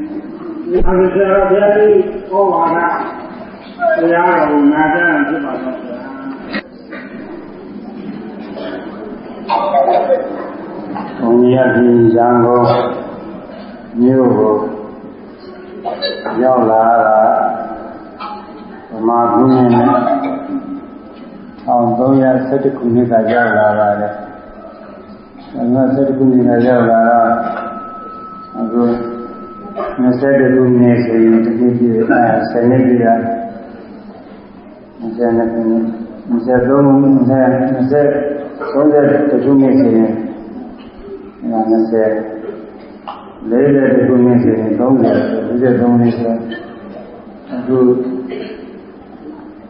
ဒီအကျတော့ဘုရားကြီးဟောပါတာဘုရားတော်နာကြံဖြစ်ပါတော့ဗျာဘုရားဒီရံကိုမြို့ကိုရောက်လာတာဗမာပြည်နဲ့1312ခုနှစ်ကရောက်လာပါတယ်။13ခုနှစ်ကရောက်လာတော့အခု 20ခုနှစ်ဆိုရင်တတိပြည့်အဲ10နှစ်ပြည့်တာ20နှစ်ခုနှစ်23 20 20 30ခုနှစ်ဆိုရင်20လေးတဲ့ခုနှစ်ဆိုရင်30 33နှစ်ဆိုအခု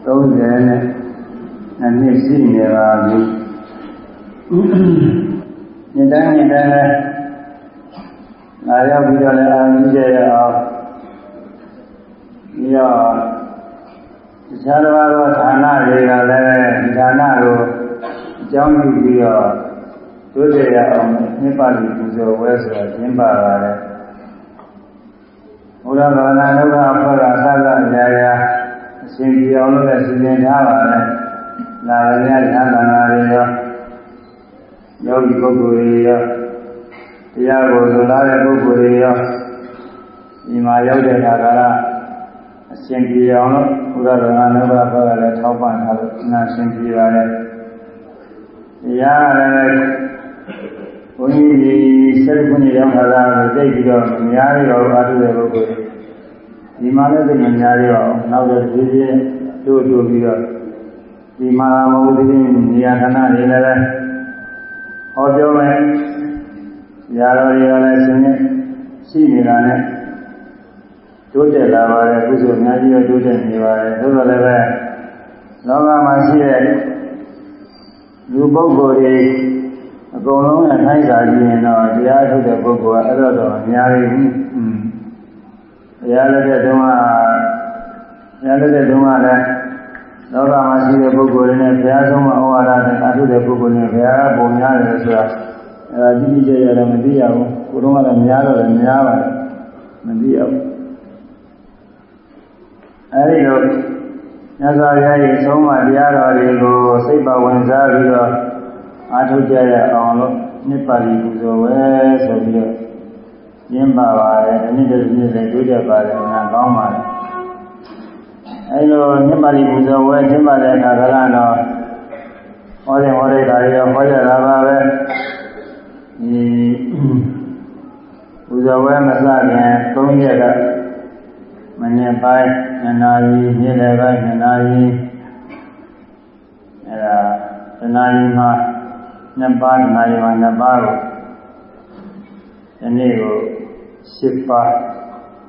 30နဲ့နှစ်ရှိနေပါပြီ။ဒီတိုင်းဒီတိုင်း လည်းလာရောက်ပြီးတော့လည်းအာရုံကြရအောင်ပြီးတော့တခြားသောဌာနတွေကလည်းဒီဌာနကိုအကြောင်းပြုပြီးတော့တို့ကြရအောင်မြစ်ပါဠိပူဇော်ဝဲဆိုတာကျင်းပါပါတယ်ဘုရားဘာသာလောကအဖွဲ့ကသာသနာ့ရာအရှင်ကြီးအောင်လို့လည်းစီစဉ်ထားပါတယ်လာရရညာသနာတွေရောယောဂီပုဂ္ဂိုလ်တွေရော တရားကိုလိုလားတဲ့ပုဂ္ဂိုလ်တွေရောဒီမှာရောက်တဲ့အခါကအရှင်ပြေအောင်လို့ဘုရားတော်ကနောဘဘကလည်းထောက်ပံ့ထားလို့နာရှင်ပြေပါလေတရားလည်းဘုန်းကြီးဒီဆက်ခုနှစ်ရောက်လာတာကိုသိပြီးတော့အများကြီးတော့အားထုတ်တဲ့ပုဂ္ဂိုလ်ဒီမှာလည်းသိအများကြီးတော့နောက်တော့ဒီပြည့်တို့တို့ပြီးတော့ဒီမှာမဟုတ်သေးနေရာဌာနတွေလည်းဟောပြောမယ်။ ရာတော်တွေကလည်းရှင်နဲ့ရှိနေတာနဲ့တိုးတက်လာပါတယ်ကုသိုလ်အများကြီးတိုးတက်နေပါတယ်သို့တော်လည်းပဲလောကမှာရှိတဲ့လူပုဂ္ဂိုလ်တွေအကုန်လုံးနဲ့ထိုက်တာကြည့်ရင်တော့တရားထုတ်တဲ့ပုဂ္ဂိုလ်ကအဲ့တော့တော့အများကြီးဘူး။อืมတရားလက်တဲ့တုန်းကတရားလက်တဲ့တုန်းကလည်းလောကမှာရှိတဲ့ပုဂ္ဂိုလ်တွေနဲ့ဘုရားဆုံးမဩဝါဒနဲ့အထုတဲ့ပုဂ္ဂိုလ်တွေဘုရားပုံများတယ်ဆိုတာ အဲဒါတိတိကျကျလည်းမသိရဘူးကိုယ်တော့ကလည်းများတော့လည်းများပါတယ်မသိရဘူးအဲဒီလိုမြတ်စွာဘုရားရဲ့ဆုံးမတရားတော်တွေကိုစိတ်ပါဝင်စားပြီးတော့အားထုတ်ကြရအောင်လို့မြစ်ပါဠိပူဇော်ဝဲဆိုပြီးတော့ကျင်းပါပါတယ်အနည်းတစ်နေ့လည်းတွေ့တတ်ပါတယ်ငါကောင်းပါတယ်အဲလိုမြတ်ပါဠိပူဇော်ဝဲကျင်းပါတဲ့အခါကလည်းတော့ဟောတဲ့ဟောတဲ့ဓာရီရောဟောကြတာပါပဲ ဒီပူဇော်ဝဲမစခင်၃ရက်ကမနေ့ပိုင်းနှစ်နာရီနေ့လယ်ပိုင်းနှစ်နာရီအဲဒါတနာရီမှာနှစ်ပါးတနာရီမှာနှစ်ပါးကိုဒီနေ့ကို၈ပါး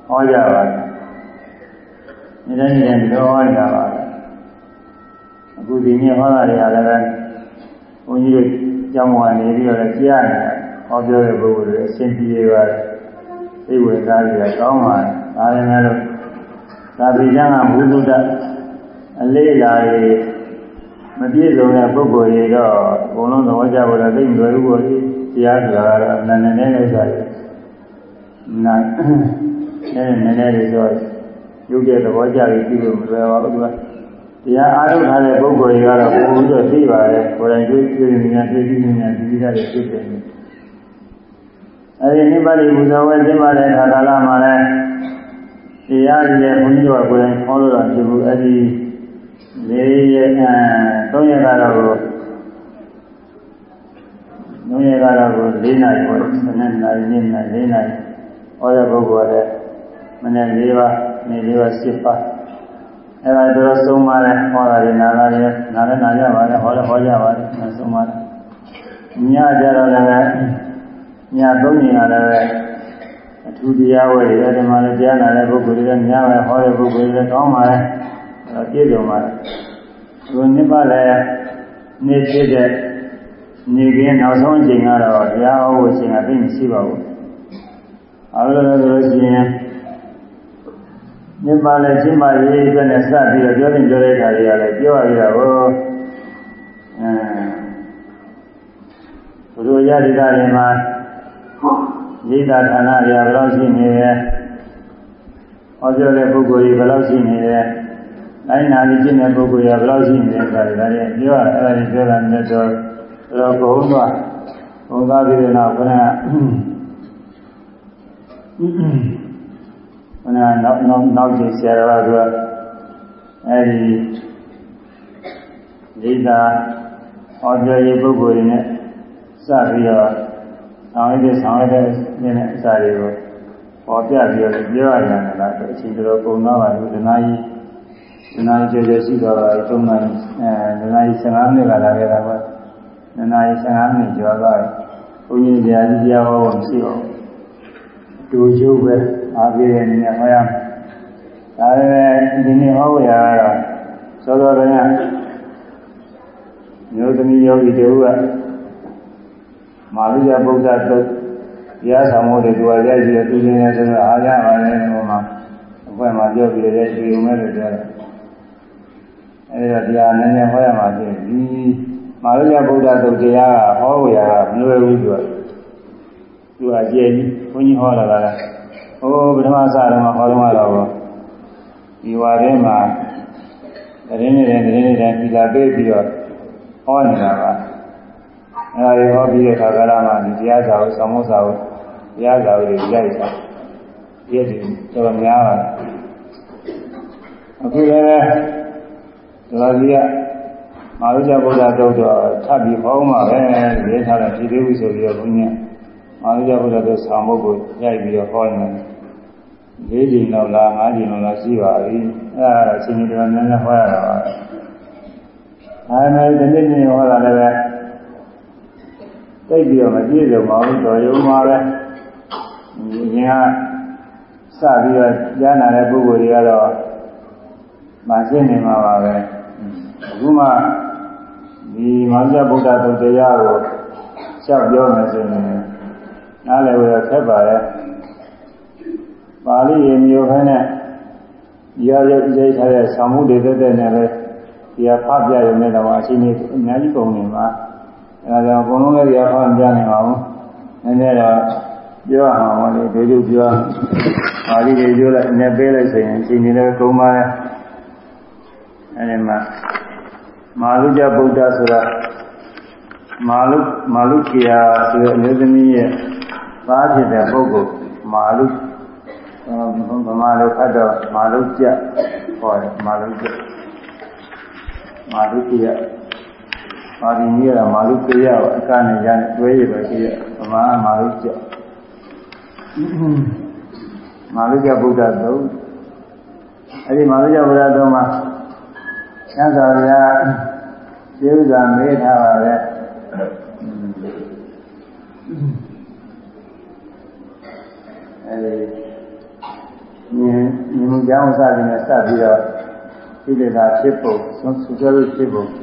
ဟောကြပါတယ်နေ့တိုင်းနေ့တိုင်းပြောဟောကြပါတယ်အခုဒီနေ့ဟောတာတွေကလည်းဘုန်းကြီးတို့ကျောင်းကနေပြီးတော့ကြားနေတယ် ဟောပြောတဲ့ပုဂ္ဂိုလ်တွေအရှင်းပြေပါတယ်သိဝေသားတွေကကောင်းပါတယ်ဒါလည်းလည်းသာဝိကျမ်းကဘုဒ္ဓအလေးလာရေမပြည့်စုံတဲ့ပုဂ္ဂိုလ်တွေတော့အကုန်လုံးသဘောကျဖို့လည်းသိမလွယ်ဘူးပေါ့လေတရားဆိုတာကတော့နည်းနည်းနဲ့နဲ့ဆိုတယ်နာနည်းနည်းနဲ့လေးဆိုရုပ်ရဲ့သဘောကျပြီးပြီးလို့မလွယ်ပါဘူးကွာတရားအားထုတ်ထားတဲ့ပုဂ္ဂိုလ်တွေကတော့ဘုံပြီးတော့သိပါတယ်ကိုယ်တိုင်တွေ့တွေ့နေများသိပြီးနေများဒီလိုတွေဖြစ်တယ် အဲဒီနိဗ္ဗာန်ဘုဇောဝဲကျင်းပါတဲ့အခါကာလမှာလည်းတရားကြီးရဲ့ဘုန်းကြီးတို့ကကိုယ်တိုင်ဟောလို့တော့ဖြစ်ဘူးအဲဒီလေးရက်အဲသုံးရက်ကတော့သုံးရက်ကတော့၄နာရီပေါ့မနေ့နာရီနေ့နာ၄နာရီဟောတဲ့ပုဂ္ဂိုလ်ကလည်းမနေ့၄ပါးနေ့၄ပါး၈ပါးအဲ့ဒါတော့ဆုံးပါတယ်ဟောတာတွေနာလာတယ်နာလည်းနာကြပါလေဟောလည်းဟောကြပါလေဆုံးပါတယ်ညကြတော့လည်း ညသုံးညင်ရတယ်အထူးတရားဝဲတွေအဲဒီမှာလည်းကြားနာတဲ့ပုဂ္ဂိုလ်တွေလည်းများပါဟောတဲ့ပုဂ္ဂိုလ်တွေလည်းကောင်းပါလေအဲပြည့်စုံပါဒီနှစ်ပါးလည်းနေ့ဖြစ်တဲ့နေကင်းနောက်ဆုံးအချိန်ကတော့တရားဟောဖို့အချိန်ကသိမရှိပါဘူးအဲလိုလို့ဆိုလို့ရှိရင်နှစ်ပါးလည်းရှင်းပါရေးအတွက်နဲ့စပြီးတော့ပြောတင်ပြောတဲ့အခါတွေကလည်းပြောရတာကိုအဲဘုရားရည်သားတွေမှာ ရိတ်တာဌာနတွေဘယ်လောက်ရှိနေလဲဟောပြောတဲ့ပုဂ္ဂိုလ်ကြီးဘယ်လောက်ရှိနေလဲတိုင်းနာပြီးကျင့်တဲ့ပုဂ္ဂိုလ်ကြီးဘယ်လောက်ရှိနေလဲဆိုတာဒါတွေပြောရအဲ့ဒါတွေပြောတာနဲ့တော့တော့ဘုံသွားဘုံသွားပြီးတဲ့နောက်ခဏခဏနောက်နောက်နောက်ကျဆရာတော်ကအဲ့ဒီဒိဋ္ဌာဟောပြောရေးပုဂ္ဂိုလ်တွေနဲ့စပြီးတော့ ဆောင်ရတဲ့ဆောင်ရတဲ့နည်းနဲ့အစာတွေကိုပေါ်ပြပြီးတော့ပြောရရင်လည်းအချိန်တော်ပုံသွားပါလို့ဒနာကြီးဒနာကြီးကျေကျေရှိတော့အဲသုံးနိုင်အဲဒနာကြီး15မိနစ်ကလာခဲ့တာပေါ့ဒနာကြီး15မိနစ်ကျော်သွားပြီဘုန်းကြီးတရားကြီးတရားဟောဖို့မရှိပါဘူးတူကျိုးပဲအားပြည့်တဲ့နေရာဟောရမယ်ဒါပေမဲ့ဒီနေ့ဟောရတာသောတော်တော်မျိုးသမီးယောဂီတို့က မာရိယဗုဒ္ဓတုတ်တရားဆောင်မှုတွေသူကရိုက်ပြီးသူနေတယ်ဆိုတော့အားရပါလေဟိုမှာအခွင့်မှာပြောပြီးရဲတွေ့ုံမဲ့လို့ပြောတယ်အဲဒီတော့တရားနည်းနည်းဟောရမှာဖြစ်ဒီမာရိယဗုဒ္ဓတုတ်တရားကဟောဝရကမလွယ်ဘူးသူကသူကကြည်ကြီးဘုန်းကြီးဟောလာတာဟိုပထမစတယ်မှာဟောတော့တော့ဒီဝါထဲမှာတရင်နေတဲ့တရင်နေတဲ့ဒီလာပေးပြီးတော့ဟောနေတာပါ အဲဒါတွေဟောပြီးတဲ့အခါကလာမှဒီတရားစာကိုဆောင်းမစာကိုတရားစာကိုရိုက်တာပြည့်တယ်တော်များပါတယ်အခုလည်းဒီလိုကြီးကမာရုဇဗုဒ္ဓတုတ်တော့ထပ်ပြီးဟောမှပဲရေးထားတယ်ဒီသေးဘူးဆိုပြီးတော့ဘုရားမာရုဇဗုဒ္ဓတုတ်ဆောင်းဖို့ကိုရိုက်ပြီးတော့ဟောနေတယ်၄ချိန်လောက်လား၅ချိန်လောက်လားရှိပါပြီအဲဒါအချိန်ကြီးတော်များများဟောရတာပါအဲဒါနဲ့ဒီနေ့နေ့ဟောတာလည်းပဲ သိပြီးတော့မပြည့်စုံပါဘူးတော်ရုံမှာပဲငင်းကစပြီးတော့ကြားနာတဲ့ပုဂ္ဂိုလ်တွေကတော့မရှင်းနေမှာပါပဲအခုမှဒီမောင်ကျဗုဒ္ဓတုတရားကိုရှောက်ပြောမယ်ဆိုရင်နားလည်ဝရခက်ပါရဲ့ပါဠိရေမျိုးခဲနဲ့ရောရုပ်ရေးထားတဲ့ဆောင်းမှုတွေတက်တဲ့နဲ့ပဲဒီဖပြရုံနဲ့တော့အချိန်ကြီးအများကြီးပုံနေမှာ အဲဒါကြောင့်ဘုံလုံးလည်းရဖန်ပြနေပါဘူးနည်းနည်းတော့ပြောအောင်ပါလေဒီလိုပြောပါဠိတွေပြောလိုက်အနေပေးလိုက်ဆိုရင်အချိန်ကြီးလည်းကုန်ပါရဲ့အဲဒီမှာမာလုကြဗုဒ္ဓဆိုတာမာလုမာလုကေယဆိုတဲ့အမျိုးသမီးရဲ့သားဖြစ်တဲ့ပုဂ္ဂိုလ်မာလုဗမာလိုဖတ်တော့မာလုကြဟောတယ်မာလုကြမာလုကေယ ပါဠိနည်းကမာလုကေယကိုအကနေရနဲ့တွဲရပဲကေယဗမာမာလုကြမာလုကြဗုဒ္ဓသုံးအဲဒီမာလုကြဗုဒ္ဓသုံးမှာသစ္စာဗျာကျေဥစွာမေးထားပါပဲအဲဒီမြင်မြင်မှုကြောင့်စသည်နဲ့စပြီးတော့ဒီလေသာဖြစ်ဖို့သုံးဆူကြလို့ဖြစ်ဖို့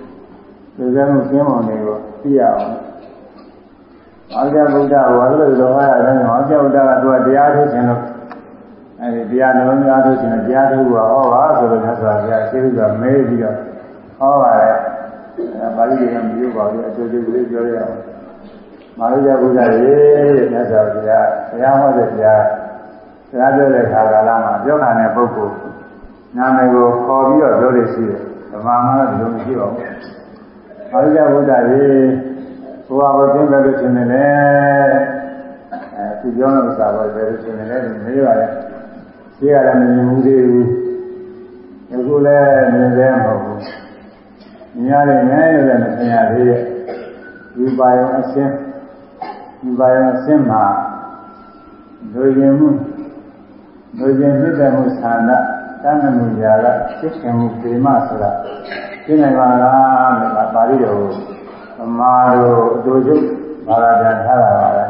ဒီကံကိုကျင်းပေါ်နေကိုသိရအောင်အာဇဗုဒ္ဓဝါလို့လောဟရတယ်အာဇဗုဒ္ဓကသူကတရားထုတ်ခြင်းလို့အဲဒီတရားနှလုံးသားထုတ်ခြင်းတရားထုတ်ကဟောပါဆိုတော့ဆက်စွာဘုရားရှင်းဥစွာမဲပြီးတော့ဟောပါတယ်အဲပါဠိတွေကမပြောပါဘူးအတူတူလေးပြောရအောင်မာရိယဘုရားရေတဲ့မြတ်စွာဘုရားဘုရားဟောတဲ့တရားစကားပြောတဲ့ခါကာလမှာပြောခံတဲ့ပုဂ္ဂိုလ်နာမည်ကိုခေါ်ပြီးတော့ပြောလို့ရှိတယ်ဗမာမှာတော့ဒီလိုမရှိပါဘူး မာရိယဘုရားရေဘုရားကိုသိမဲ့လို့ရှင်နေလေအဲသူပြောတဲ့ဥစ္စာကိုပဲရှင်နေလေမေးပါလေရှိရတယ်မမြင်ဘူးသေးဘူးအခုလည်းမြင်သေးမဟုတ်ဘူးမြင်ရတယ်ငဲရတယ်မမြင်ရသေးရဲ့ဒီပါယုံအရှင်းဒီပါယုံအရှင်းမှာလူရင်မှုလူရင်ဖြစ်တဲ့မှုဌာနတဏ္ဍမှုရာကဖြစ်ခင်မှုပေမဆိုတာ သိနိုင်ပါလားလို့ပါဠိတော်ကိုသမာတို့အတူချုပ်ဘာသာပြန်ထားတာပါပဲ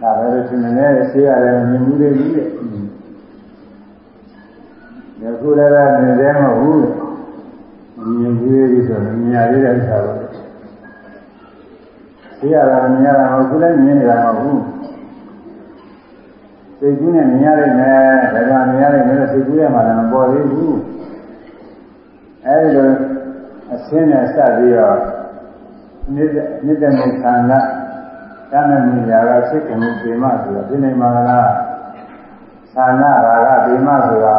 ဒါပဲလို့ရှင်နေဆေးရတယ်မြင်မှုတွေကြီးတဲ့ယခုလည်းနေသေးမဟုတ်ဘူးမြင်သေးပြီဆိုရင်မြင်ရသေးတဲ့ဥစ္စာကိုဆေးရတာမြင်ရတာမဟုတ်ဘူးလည်းမြင်နေတာမဟုတ်ဘူး စိတ်ကူးနဲ့မြင်ရတဲ့နဲ့ဒါကမြင်ရတဲ့နဲ့စိတ်ကူးရမှလည်းမပေါ်သေးဘူးအဲဒီလိုအစင်းနဲ့စပ်ပြီးတော့နိစ္စနိစ္စမှုခန္ဓာတဏ္ဍမြညာကစိတ်ကမှုပေမဆိုတာဒီနေမှာလားသာနာရာကပေမဆိုတာ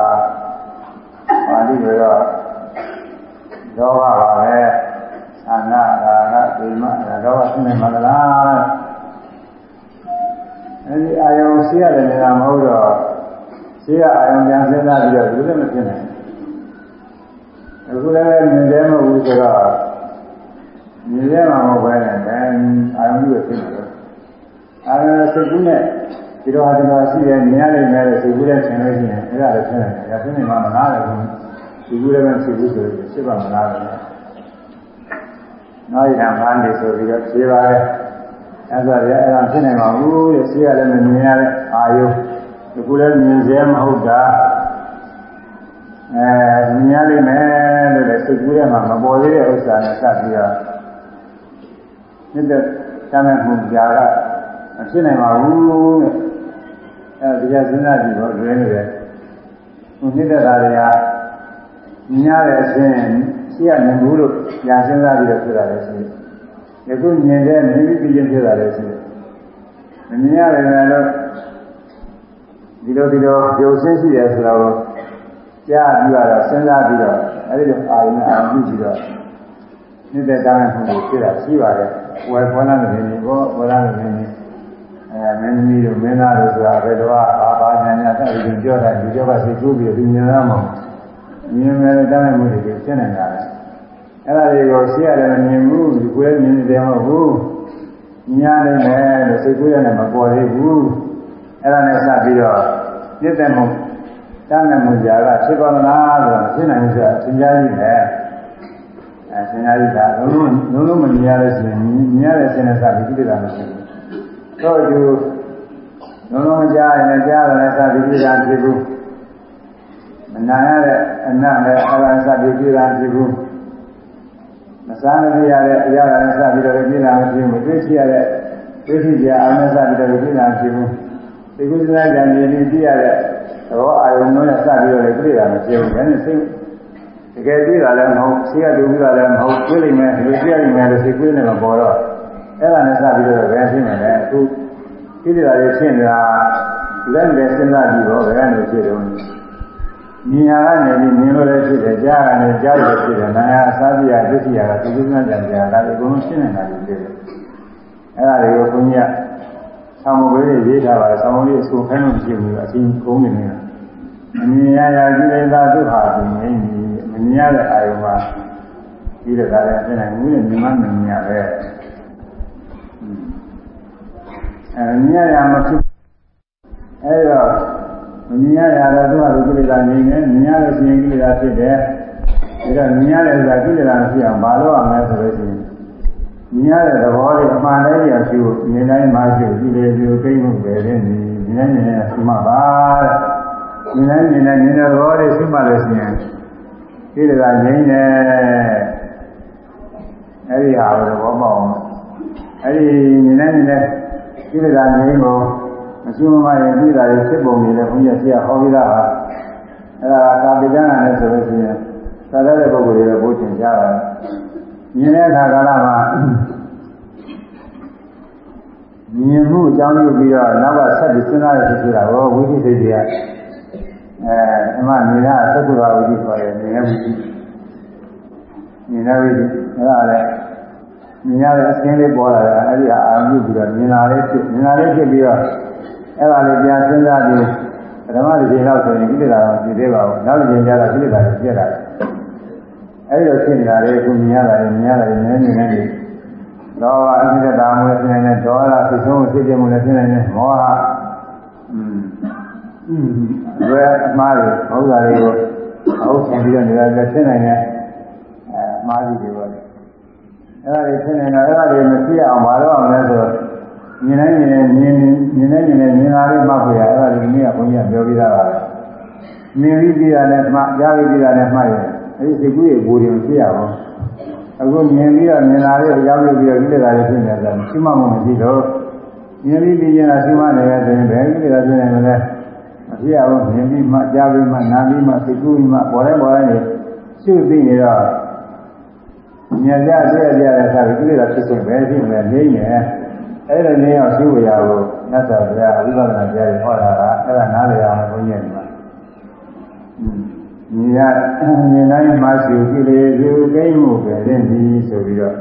ပါဠိလိုတော့ဒေါဘပါပဲသာနာရာကပေမဒေါဘဒီနေမှာလား အဲဒီအာယုံရှိရတယ်နေတာမဟုတ်တော့ရှိရအာယုံပြန်စဉ်းစားပြီးတော့ဒီလိုမဖြစ်နိုင်အခုလည်းမြင်တယ်မဟုတ်ဘူးဆိုတော့မြင်ရမှာမဟုတ်ပဲနဲ့အာယုံကြီးကိုသိတယ်အာရုံစိတ်ကူးနဲ့ဒီတော့ဟာဒီတော့ရှိတယ်မြင်ရလိမ့်မယ်စိတ်ကူးနဲ့ဆင်လို့ရှိရင်အဲ့ဒါလည်းဖြစ်နေတယ်။ဒါဖြစ်နေမှမလားလည်းဘူး။စိတ်ကူးလည်းပဲစိတ်ကူးဆိုရင်ဖြစ်ပါမလားလည်း။နောက်ရံဘာနေဆိုပြီးတော့ဖြေပါရဲ့။ အဲ့ဒါလည်းအဲ့ဒါဖြစ်နေမှာဘူးတဲ့။ရှိရလည်းမမြင်ရတဲ့အာယုဒီကူလည်းမြင်စေမဟုတ်တာ။အဲမြင်ရလိမ့်မယ်လို့လည်းစိတ်ကူးထဲမှာမပေါ်သေးတဲ့ဥစ္စာနဲ့စပ်ပြီးတော့မြစ်တဲ့တမ်းမဲ့မှုကြားကမဖြစ်နိုင်ပါဘူးတဲ့အဲဒီကစဉ်းစားကြည့်တော့လွယ်နေတယ်ဟိုနှစ်သက်တာတွေကမြင်ရတဲ့အခြင်းရှိရနေဘူးလို့ညာစဉ်းစားပြီးတော့ဖြစ်တာလည်းရှိတယ် ယခုမြင်တဲ့မြင်ပြီးပြင်းဖြစ်တာလည်းရှိတယ်မမြင်ရတယ်လည်းဒီလိုဒီလိုပြုံးဆင်းရှိတယ်ဆိုတော့ကြားပြီးတော့စဉ်းစားပြီးတော့အဲဒီလိုအာရုံနဲ့အာရုံပြုပြီးတော့နှစ်သက်တာနဲ့မှုတွေဖြစ်တာရှိပါတယ်ဝယ်ခေါ်လာတဲ့နေဘောခေါ်လာတဲ့နေအဲမင်းသမီးတို့မင်းသားတို့ဆိုတာဘယ်တော့အာဘာညာညာတက်ပြီးပြောတာဒီကြောကစိတ်ကူးပြီးသူမြင်ရမှာမြင်မယ်တမ်းမှုတွေဖြစ်နေတာလေ အဲ့ဒါတွေကိုရှင်းရတယ်မမြင်ဘူးဒီကိုယ်မြင်နေတယ်မဟုတ်ဘူးညာနေတယ်လို့စိတ်ကူးရတယ်မပေါ်သေးဘူးအဲ့ဒါနဲ့စပြီးတော့ပြည့်တဲ့မှုတမ်းမှုကြာကဖြစ်ပါမလားဆိုတော့ဖြစ်နိုင်ဘူးဆိုတာသင်ကြားကြည့်တယ်အဲသင်ကြားကြည့်တာလုံးလုံးလုံးလုံးမမြင်ရလို့ရှိရင်မြင်ရတဲ့စင်နဲ့စပြီးပြည့်တာမရှိဘူးတော့ဒီလုံးလုံးကြားရင်ကြားတယ်စသည်ပြတာဖြစ်ဘူးမနာရတဲ့အနတ်လည်းအရစသည်ပြတာဖြစ်ဘူး မစားမရတဲ့အရာလည်းစပြီးတော့ပြတာမဖြစ်ဘူးသိရှိရတဲ့သိရှိကြအာမစပြီးတော့ပြတာဖြစ်ဘူးဒီကုသလကြံနေပြီးပြရတဲ့သဘောအာယုံတို့နဲ့စပြီးတော့ပြတာမဖြစ်ဘူးဒါနဲ့စိတ်တကယ်ပြတာလည်းမဟုတ်ရှိရတူပြတာလည်းမဟုတ်ပြလိမ့်မယ်ဒီလိုပြလိမ့်မယ်လို့စိတ်ကူးနေမှာပေါ်တော့အဲ့ဒါနဲ့စပြီးတော့ဘယ်ဖြစ်မလဲအခုကိလေသာတွေဖြစ်နေတာလက်နဲ့စဉ်းစားကြည့်တော့ဘယ်ကနေဖြစ်တော့ မြင်ရကနေပြီးမြင်လို့လည်းဖြစ်တယ်ကြားရနေကြားလို့ဖြစ်တယ်နာယအစားပြရဒုတိယကသူကကြံကြတာဒါအကုန်လုံးရှင်းနေတာဖြစ်တယ်အဲ့ဒါတွေကိုဘုန်းကြီးကဆောင်းမွေးတွေရေးထားပါတယ်ဆောင်းမွေးတွေဆိုခိုင်းလို့ဖြစ်ဘူးအချင်းကုန်းနေနေတာမမြင်ရရကိလေသာဒုက္ခသူမင်းကြီးမမြင်ရတဲ့အာယုံမှာဒီလိုကလည်းဖြစ်နေဘူးနဲ့မြင်မှမမြင်ရပဲအဲမြင်ရမဖြစ်အဲတော့ မမြင်ရရတော့သူ့ဟာသူကိလေသာနေနေမြင်ရလို့ရှိရင်ကိလေသာဖြစ်တယ်ဒါတော့မြင်ရတယ်ဆိုတာကိလေသာဖြစ်အောင်ဘာလို့အောင်လဲဆိုလို့ရှိရင်မြင်ရတဲ့သဘောလေးအမှန်တိုင်းရရှိဖို့မြင်တိုင်းမှရှိဖို့ဒီလေဒီကိမှုပဲတဲ့မြင်မြင်နေရှိမှပါတဲ့မြင်တိုင်းမြင်တိုင်းမြင်တဲ့သဘောလေးရှိမှလို့ရှိရင်ကိလေသာငြိမ့်တယ်အဲဒီဟာကိုသဘောပေါက်အောင်အဲဒီမြင်တိုင်းမြင်တဲ့ကိလေသာငြိမ်းကို မရှိမမရင်ပြည်တာတွေဖြစ်ပုံနေတယ်ဘုန်းကြီးဆရာဟောပြီးသားပါအဲ့ဒါကာပိတနာနဲ့ဆိုလို့ရှိရင်သာတဲ့ပုဂ္ဂိုလ်တွေလည်းဘိုးချင်ကြပါတယ်မြင်တဲ့အခါကာလမှာမြင်မှုအကြောင်းပြုပြီးတော့နောက်ကဆက်ပြီးစဉ်းစားရဖြစ်တာကိုဝိသိစိတ်တွေကအဲအမှမြင်တာသက္ကုရဝိသိခေါ်တယ်မြင်တဲ့ဝိသိမြင်တဲ့ဝိသိအဲ့ဒါလည်းမြင်ရတဲ့အစင်းလေးပေါ်လာတာအဲ့ဒီအာရုံပြုပြီးတော့မြင်လာလေးဖြစ်မြင်လာလေးဖြစ်ပြီးတော့ အဲ့ဒါလေးပြန်စဉ်းစားပြီးပထမတစ်ချိန်လောက်ဆိုရင်ကိလေသာတော့ပြည့်သေးပါဘူးနောက်တစ်ချိန်ကျတော့ကိလေသာတွေပြည့်လာတယ်အဲ့လိုဖြစ်နေတာလေအခုမြင်ရတာလေမြင်ရတာလေနည်းနည်းနဲ့လောဘအနိစ္စတာမွေးဖြစ်နေတဲ့ဒေါသဖြစ်ဆုံးဖြစ်ခြင်းမလည်းဖြစ်နေတဲ့မောဟอืมဝေအမှားတွေဘုရားတွေကိုအဟုတ်ဆင်ပြီးတော့နေရာလည်းဖြစ်နိုင်တဲ့အမှားကြီးတွေပေါ့လေအဲ့ဒါတွေဖြစ်နေတာအဲ့ဒါတွေမဖြစ်အောင်မလုပ်အောင်လဲဆိုတော့ မြင်နိုင်မြင်မြင်မြင်နိုင်မြင်မြင်လာလေးမှတ်ဖို့ရအဲ့ဒါတွေဒီနေ့ကဘုန်းကြီးကပြောပြတာပါပဲမြင်ပြီးကြည့်ရတယ်မှကြားပြီးကြည့်ရတယ်မှတ်ရတယ်အဲ့ဒီစိတ်ကူးရဲ့ဘူတွေမဖြစ်ရဘူးအခုမြင်ပြီးတော့မြင်လာလေးရောက်ပြီးတော့ကိလေသာတွေဖြစ်နေတယ်ရှိမှမမရှိတော့မြင်ပြီးပြီးရင်ရှိမှနေရတယ်ဆိုရင်ဘယ်ကိလေသာဖြစ်နေမလဲမဖြစ်ရဘူးမြင်ပြီးမှကြားပြီးမှနားပြီးမှစိတ်ကူးပြီးမှပေါ်တိုင်းပေါ်တိုင်းနေရှုသိနေတော့မြင်ကြပြည့်ပြတဲ့အခါကိလေသာဖြစ်ခြင်းပဲဖြစ်နေနေနေ အဲ့ဒါနည်းအောင်ရှိဝရကိုမြတ်စွာဘုရားအဝိပဿနာကြားရဟောတာကအဲ့ဒါနားလည်အောင်ဘုန်းကြီးကဒီမှာညီရမြင်တိုင်းမရှိကိလေသူကိမှုပဲတဲ့ဒီဆိုပြီးတော့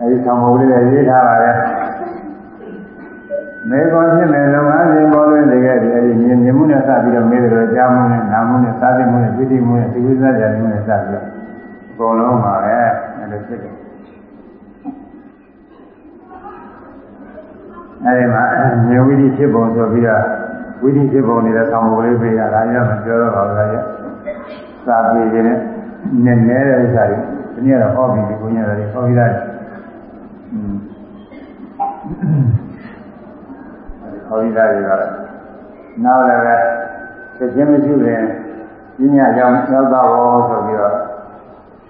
အဲဒီဆောင်မုတ်လေးရေးထားပါတယ်မေကွန်ဖြစ်မယ်လုပ်ငန်းစဉ်ပေါ်လွင်နေခဲ့ဒီအဲဒီမြင်မြင်မှုနဲ့စပြီးတော့မေးတယ်လို့ကြားမှုနဲ့နားမှုနဲ့စားသိမှုနဲ့သိသိမှုနဲ့သိဝိသကြမှုနဲ့စပြီးတော့အကုန်လုံးပါပဲအဲလိုဖြစ်တယ် အဲဒီမှာမြင်ဝိသိဖြစ်ပုံဆိုပြီးတော့ဝိသိဖြစ်ပုံနေတဲ့ဆောင်းပုံလေးပေးရတာရမပြောတော့ပါဘူးလားရစာပေခြင်းနဲ့နည်းနည်းတဲ့ဥစ္စာတွေဒီနေ့တော့ဟောပြီးဒီကိုညရတယ်ဟောပြီးသားอืมဟောပြီးသားတွေကတော့နောက်လည်းပဲသိချင်းမရှိရင်ပညာကြောင့်ရောက်တော့ဆိုပြီးတော့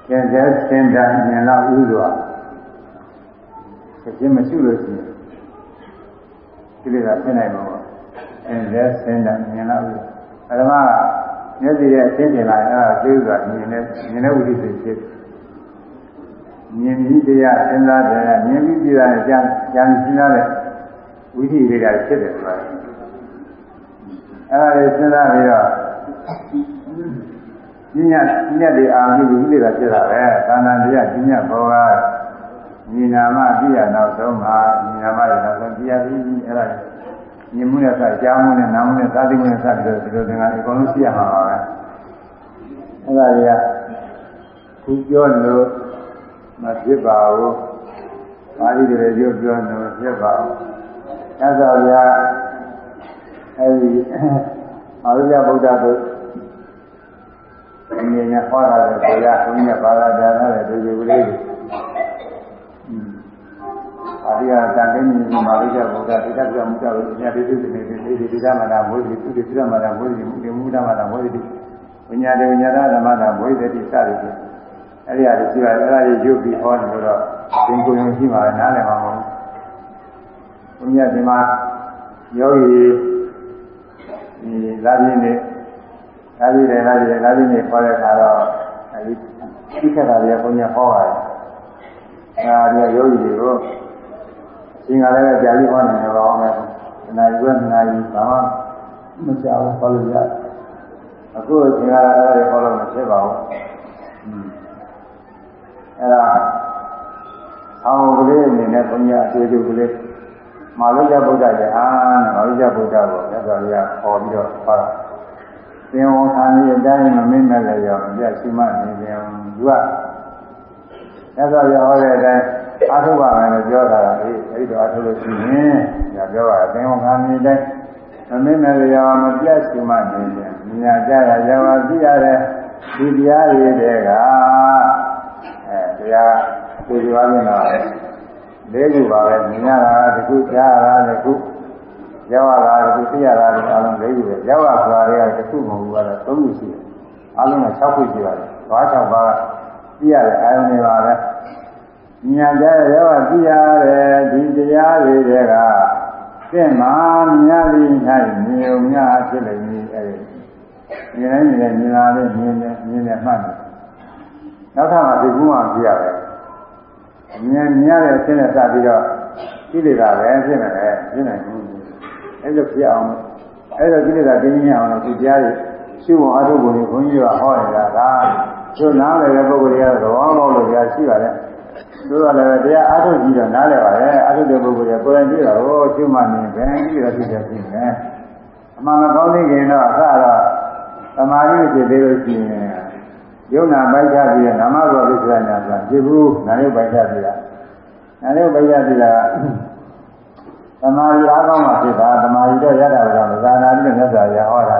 ကျန်တဲ့စင်တာမြင်တော့ဥစွာသိချင်းမရှိလို့ရှိရင် ဒီလိုကဖြစ်နိုင်မှာပေါ့အဲစင်တာမြင်တော့ဥပထမကမျက်စိရဲ့အသိဉာဏ်လာအဲ့ဒါသိဥစွာမြင်တဲ့မြင်တဲ့ဝိသိဖြစ်မြင်ပြီးတရားစဉ်းစားတယ်မြင်ပြီးတရားနဲ့ကြံကြံစဉ်းစားတဲ့ဝိသိတွေကဖြစ်တယ်ဆိုတာအဲ့ဒါလေးစဉ်းစားပြီးတော့ပညာပညာတွေအာရုံပြုပြီးတွေကဖြစ်တာပဲသာနာတရားပညာဘောက ညီနာမပြရနောက်ဆုံးမှာညီနာမရနောက်ဆုံးတရားပြီးအဲ့ဒါမြင်မှုနဲ့စကြားမှုနဲ့နားမှုနဲ့သာသိမှုနဲ့စပြီးတော့ဒီလိုသင်္ကန်းအကုန်လုံးရှိရမှာပါပဲအဲ့ဒါတွေကခုပြောလို့မဖြစ်ပါဘူး။ပါဠိတွေပြောပြောနေမဖြစ်ပါဘူး။အဲဒါဗျာအဲဒီအာရိယဗုဒ္ဓတို့အမြင်နဲ့ဟောတာတဲ့ဘုရားဘုန်းကြီးဘာသာကြားတဲ့ဒီလိုလေးတွေ အာရိယတန်ခင်းကြီးမာရိယဗုဒ္ဓတိတ္တကမူတာကိုညတိတိနေနေဒီဒီသမနာမွေးဒီသူတိသမနာမွေးဒီမူဒီမူတမနာမွေးဒီဝိညာဉ်တေဝိညာဏသမနာမွေးဒီစသည်ဖြင့်အဲ့ဒီအရာတွေရှိပါတယ်အဲ့ဒါတွေရုပ်ပြီးဟောနေလို့တော့သင်ကိုယ်ယုံရှိပါနားလည်မှာမဟုတ်ဘူးဘုရားဒီမှာယောဂီဒီလာပြင်းနေလာပြင်းနေလာပြင်းလာပြင်းနေခေါ်တဲ့အခါတော့အဲဒီသိခက်တာတွေဘုရားဟောပါတယ်အဲဒါတွေယောဂီတွေကို သင်္ဃာလည်းကြာကြီးဟောနေတော့အောင်မယ်နာရီဝက်နာရီဘာမှမကြောက်ဘူးဟောလို့ရအခုသင်္ဃာလည်းဟောလို့မဖြစ်ပါဘူးအဲ့ဒါအောင်ကလေးအနေနဲ့ဘုရားအကျိုးကျကလေးမာလုယဗုဒ္ဓရဲ့အာမာလုယဗုဒ္ဓကိုမြတ်စွာဘုရားခေါ်ပြီးတော့ဟောတာသင်္ဝခံရတဲ့အတိုင်းမမင်းနဲ့လည်းရောပြရှိမှနေပြန်သူကမြတ်စွာဘုရားဟောတဲ့အတိုင်း အာထုပါမယ်လို့ပြောတာကအေးအဲ့ဒီတော့အာထုလို့ရှိရင်ညာပြောတာသင်္ဝခံရတဲ့အတိုင်းမမင်းနဲ့လည်းရောမပြရှိမှနေပြန်ညာကြရရောသိရတဲ့ဒီတရားတွေတဲ့ကအဲတရားကိုကြွားနေတာလေးခုပါပဲမြင်ရတာတခုကြားရတာတခုရောက်ရတာတခုသိရတာဒီအလုံးလေးခုပဲရောက်ရဆိုတာတွေကတခုမဟုတ်ဘူးကတော့သုံးခုရှိတယ်အလုံးက6ခုရှိပါတယ်ဘာ6ပါးသိရတဲ့အာယုန်တွေပါပဲ ဉာဏ်ကြရရောက်ရသိရတဲ့ဒီတရားတွေတဲ့ကသင်မှာမြတ်လိ၌မြင်ုံများဖြစ်လိမ့်မည်အဲဒီမြင်နေမြင်မြင်လာလေးမြင်နေမြင်နေမှတ်တယ်နောက်ထပ်မှဒီကူးမှပြရတယ်အမြင်မြင်ရတဲ့အခြင်းနဲ့စပြီးတော့ကိလေသာပဲဖြစ်နေတယ်ဖြစ်နေဘူးအဲ့လိုဖြစ်အောင်အဲ့လိုကိလေသာကင်းခြင်းအောင်လို့ဒီတရားတွေရှိဖို့အထုပ်ကိုဘုန်းကြီးကဟောနေတာကကျိုးနားလည်တဲ့ပုဂ္ဂိုလ်တွေကသဘောပေါက်လို့တရားရှိပါတယ် သို့တော်လည်းတရားအထုပ်ကြည့်တော့နားလည်ပါရဲ့အထုပ်တဲ့ပုဂ္ဂိုလ်တွေကကိုယ်တိုင်ကြည့်တော့ဟိုကျွမ်းမှနေဘယ်ကိလေသာဖြစ်တယ်ဖြစ်နေအမှန်မကောင်းသေးခင်တော့အစတော့သမာဓိဖြစ်သေးလို့ရှိရင်ယုံနာပိုက်ချပြီးနာမဘောလိစ္ဆာညာဆိုဖြစ်ဘူးနာယုပိုက်ချပြီးတာနာယုပိုက်ချပြီးတာသမာဓိအားကောင်းမှဖြစ်တာသမာဓိတော့ရတာကြောင့်သာနာတိနဲ့မြတ်စွာဘုရားဟောတာ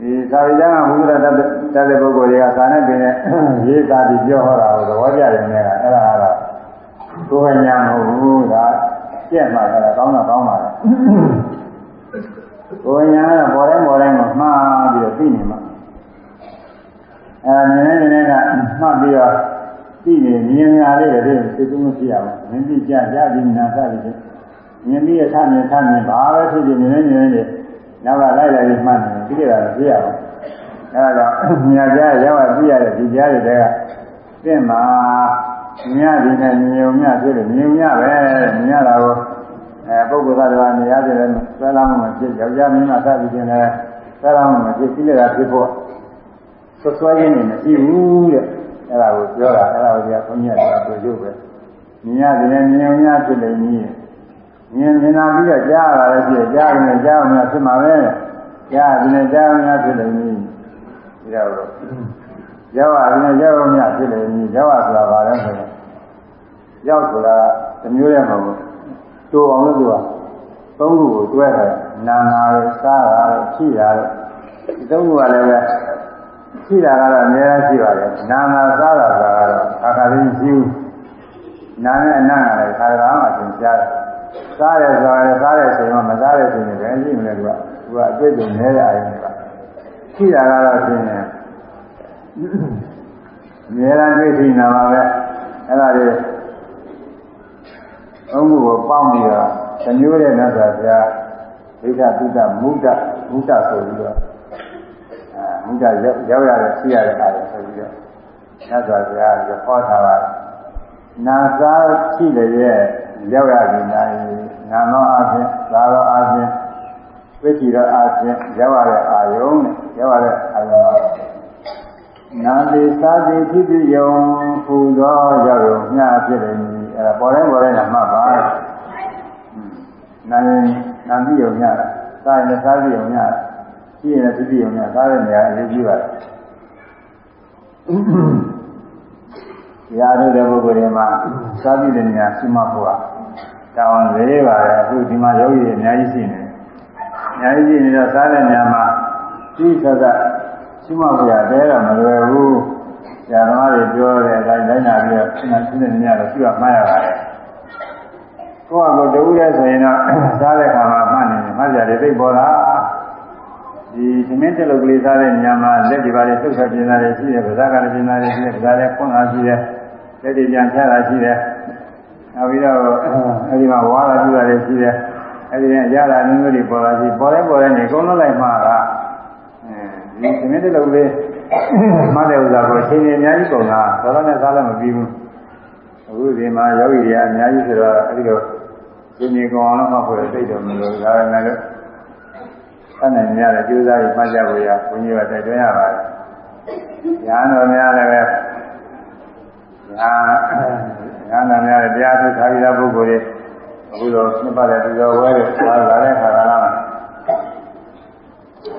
ဒီသာရိတံကဘုရားတတ်တဲ့ပုဂ္ဂိုလ်တွေကသာနဲ့ပင်နဲ့ရေးသားပြီးပြောဟောတာကိုသဘောကျတယ်နဲ့အဲ့ဒါကတော့ကိုယ်ညာမဟုတ်ဘူးဒါပြက်မှလည်းကောင်းတော့ကောင်းပါလေကိုယ်ညာကပေါ်တိုင်းပေါ်တိုင်းမှာမှားပြီးတော့သိနေမှာအဲမြင်နေနေတာမှတ်ပြီးတော့သိနေမြင်ညာလေးတွေသိသူမရှိရဘူးမြင်ပြီးကြကြပြီးနာသတိဖြင့်မြင်ပြီးအထမြင်ထမြင်ဘာပဲဖြစ်ဖြစ်မြင်နေမြင်နေနောက်ကလိုက်လိုက်ပြီးမှတ်နေ ပြီးကြတာသိရအောင်အဲဒါကြောင့်ညာကြရောက်သိရတဲ့ဒီကြားတွေတဲကသင်မှာမြင်ရသည်နဲ့မြင်ုံမြဖြစ်လို့မြင်ုံမြပဲမြင်ရတာပုဂ္ဂိုလ်ကတော့နေရာတယ်လည်းဆွဲလာမှမဖြစ်ယောက်ျားမင်းမသတိချင်းလည်းဆွဲလာမှမဖြစ်ကိလေသာဖြစ်ဖို့ဆွဆွဲရင်းနေမရှိဘူးတဲ့အဲ့ဒါကိုပြောတာအဲ့ဒါကိုကြီးကဘုန်းကြီးကပြောရုပ်ပဲမြင်ရတယ်လည်းမြင်များဖြစ်တယ်ကြီးမြင်မြင်လာပြီးတော့ကြားရတာလည်းဖြစ်ကြားရင်ကြားမှဖြစ်မှာပဲ ကြားရင်ကြားမှဖြစ်တယ်ကြီးဒါတော့ရောက်ရတယ်ရောက်မှဖြစ်တယ်ကြီးရောက်ဆိုတာဘာလဲဆိုတော့ရောက်ဆိုတာတစ်မျိုးတည်းမဟုတ်ဘူးတိုးအောင်လို့သူကသုံးခုကိုတွဲတယ်နာနာရစားတာရဖြိတာရဒီသုံးခုကလည်းပဲဖြိတာကတော့အများကြီးရှိပါတယ်နာနာစားတာကတော့အခါလေးရှိဘူးနာနဲ့အနံ့ကလည်းခါရမှာသင်ကြားတယ်စားရဆိုရင်စားရဆိုရင်မစားရဆိုရင်လည်းရှိမလဲသူက သူကအတွေ့အကြုံနည်းရရင်ကဖြိတာကတော့ရှင်းတယ်အများအားတွေ့ရှိနေမှာပဲအဲ့ဒါတွေအမှုကိုပေါင်းပြီးတော့တမျိုးတဲ့မြတ်စွာဘုရားဒိဋ္ဌသုဒ္ဓမုဒ္ဒမုဒ္ဒဆိုပြီးတော့အဲမုဒ္ဒရောက်ရတဲ့ရှိရတဲ့အားဆိုပြီးတော့မြတ်စွာဘုရားကဟောထားတာနာစာရှိလည်းရဲ့ရောက်ရပြီနိုင်နာမောအခြင်းသာရောအခြင်း ဝိသီရောအခြင်းရောက်ရတဲ့အာယုံနဲ့ရောက်ရတဲ့အာယုံနာတိသာတိဖြစ်ဖြစ်ယုံပူသောရောက်ရုံမျှဖြစ်တယ်အဲဒါပေါ်တိုင်းပေါ်တိုင်းကမှတ်ပါနာရင်နာပြီးရုံမျှတာသာရင်သာပြီးရုံမျှတာရှိရင်လည်းပြီးရုံမျှသာတဲ့နေရာအရေးကြီးပါတယ်တရားထုတ်တဲ့ပုဂ္ဂိုလ်တွေမှာသာပြီးတဲ့နေရာရှိမှဖို့ကတောင်းလေးပါတယ်အခုဒီမှာယောဂီတွေအများကြီးရှိနေတယ်အ များကြီးရှိနေတော့စားတဲ့နေရာမှာသိသကရှိမှဖို့ရတဲတော့မလွယ်ဘူးဆရာသမားတွေပြောတဲ့အတိုင်းတိုင်းနာပြီးတော့ရှင်းရှင်းနေနေရတော့ရှိရမှားရပါတယ်ကိုယ့်အကိုတူရဲဆိုရင်တော့စားတဲ့ခါမှာမှတ်နေတယ်မှတ်ကြတယ်သိပေါ်လာဒီသမင်းတက်လုတ်ကလေးစားတဲ့ညမှာလက်ဒီပါလေသုတ်ဆက်ပြင်းတာတွေရှိတယ်ဗဇာကလည်းပြင်းတာတွေရှိတယ်ဗဇာလည်းခွန်းအားရှိတယ်လက်ဒီပြန်ချတာရှိတယ်နောက်ပြီးတော့အဲဒီမှာဝါလာပြတာတွေရှိတယ် အဲဒီကရတာမျိုးမျိုးတွေပေါ်လာရှိပေါ်လဲပေါ်လဲနေအကုန်လုံးလိုက်မှာကအဲဒီသမင်းတက်လုတ်လေးမှတ်တဲ့ဥစ္စာကိုအချိန်ကြီးအများကြီးကုန်တာသောတော်နဲ့စားလည်းမပြီးဘူးအခုဒီမှာယောဂီတွေအများကြီးဆိုတော့အဲဒီတော့ဒီနေကောင်အောင်မှဖို့သိတော့မလို့ဒါပေမဲ့လို့အဲ့နဲ့များတယ်ကျိုးစားပြီးမှတ်ကြဖို့ရဘုန်းကြီးကတိုက်တွန်းရပါတယ်။ညာတော်များလည်းပဲညာညာတော်များလည်းတရားထုတ်ထားပြီးသားပုဂ္ဂိုလ်တွေ အခုတော့နှစ်ပတ်တဲ့ဒီလိုဝဲတွေသာလာတဲ့ခါကလာ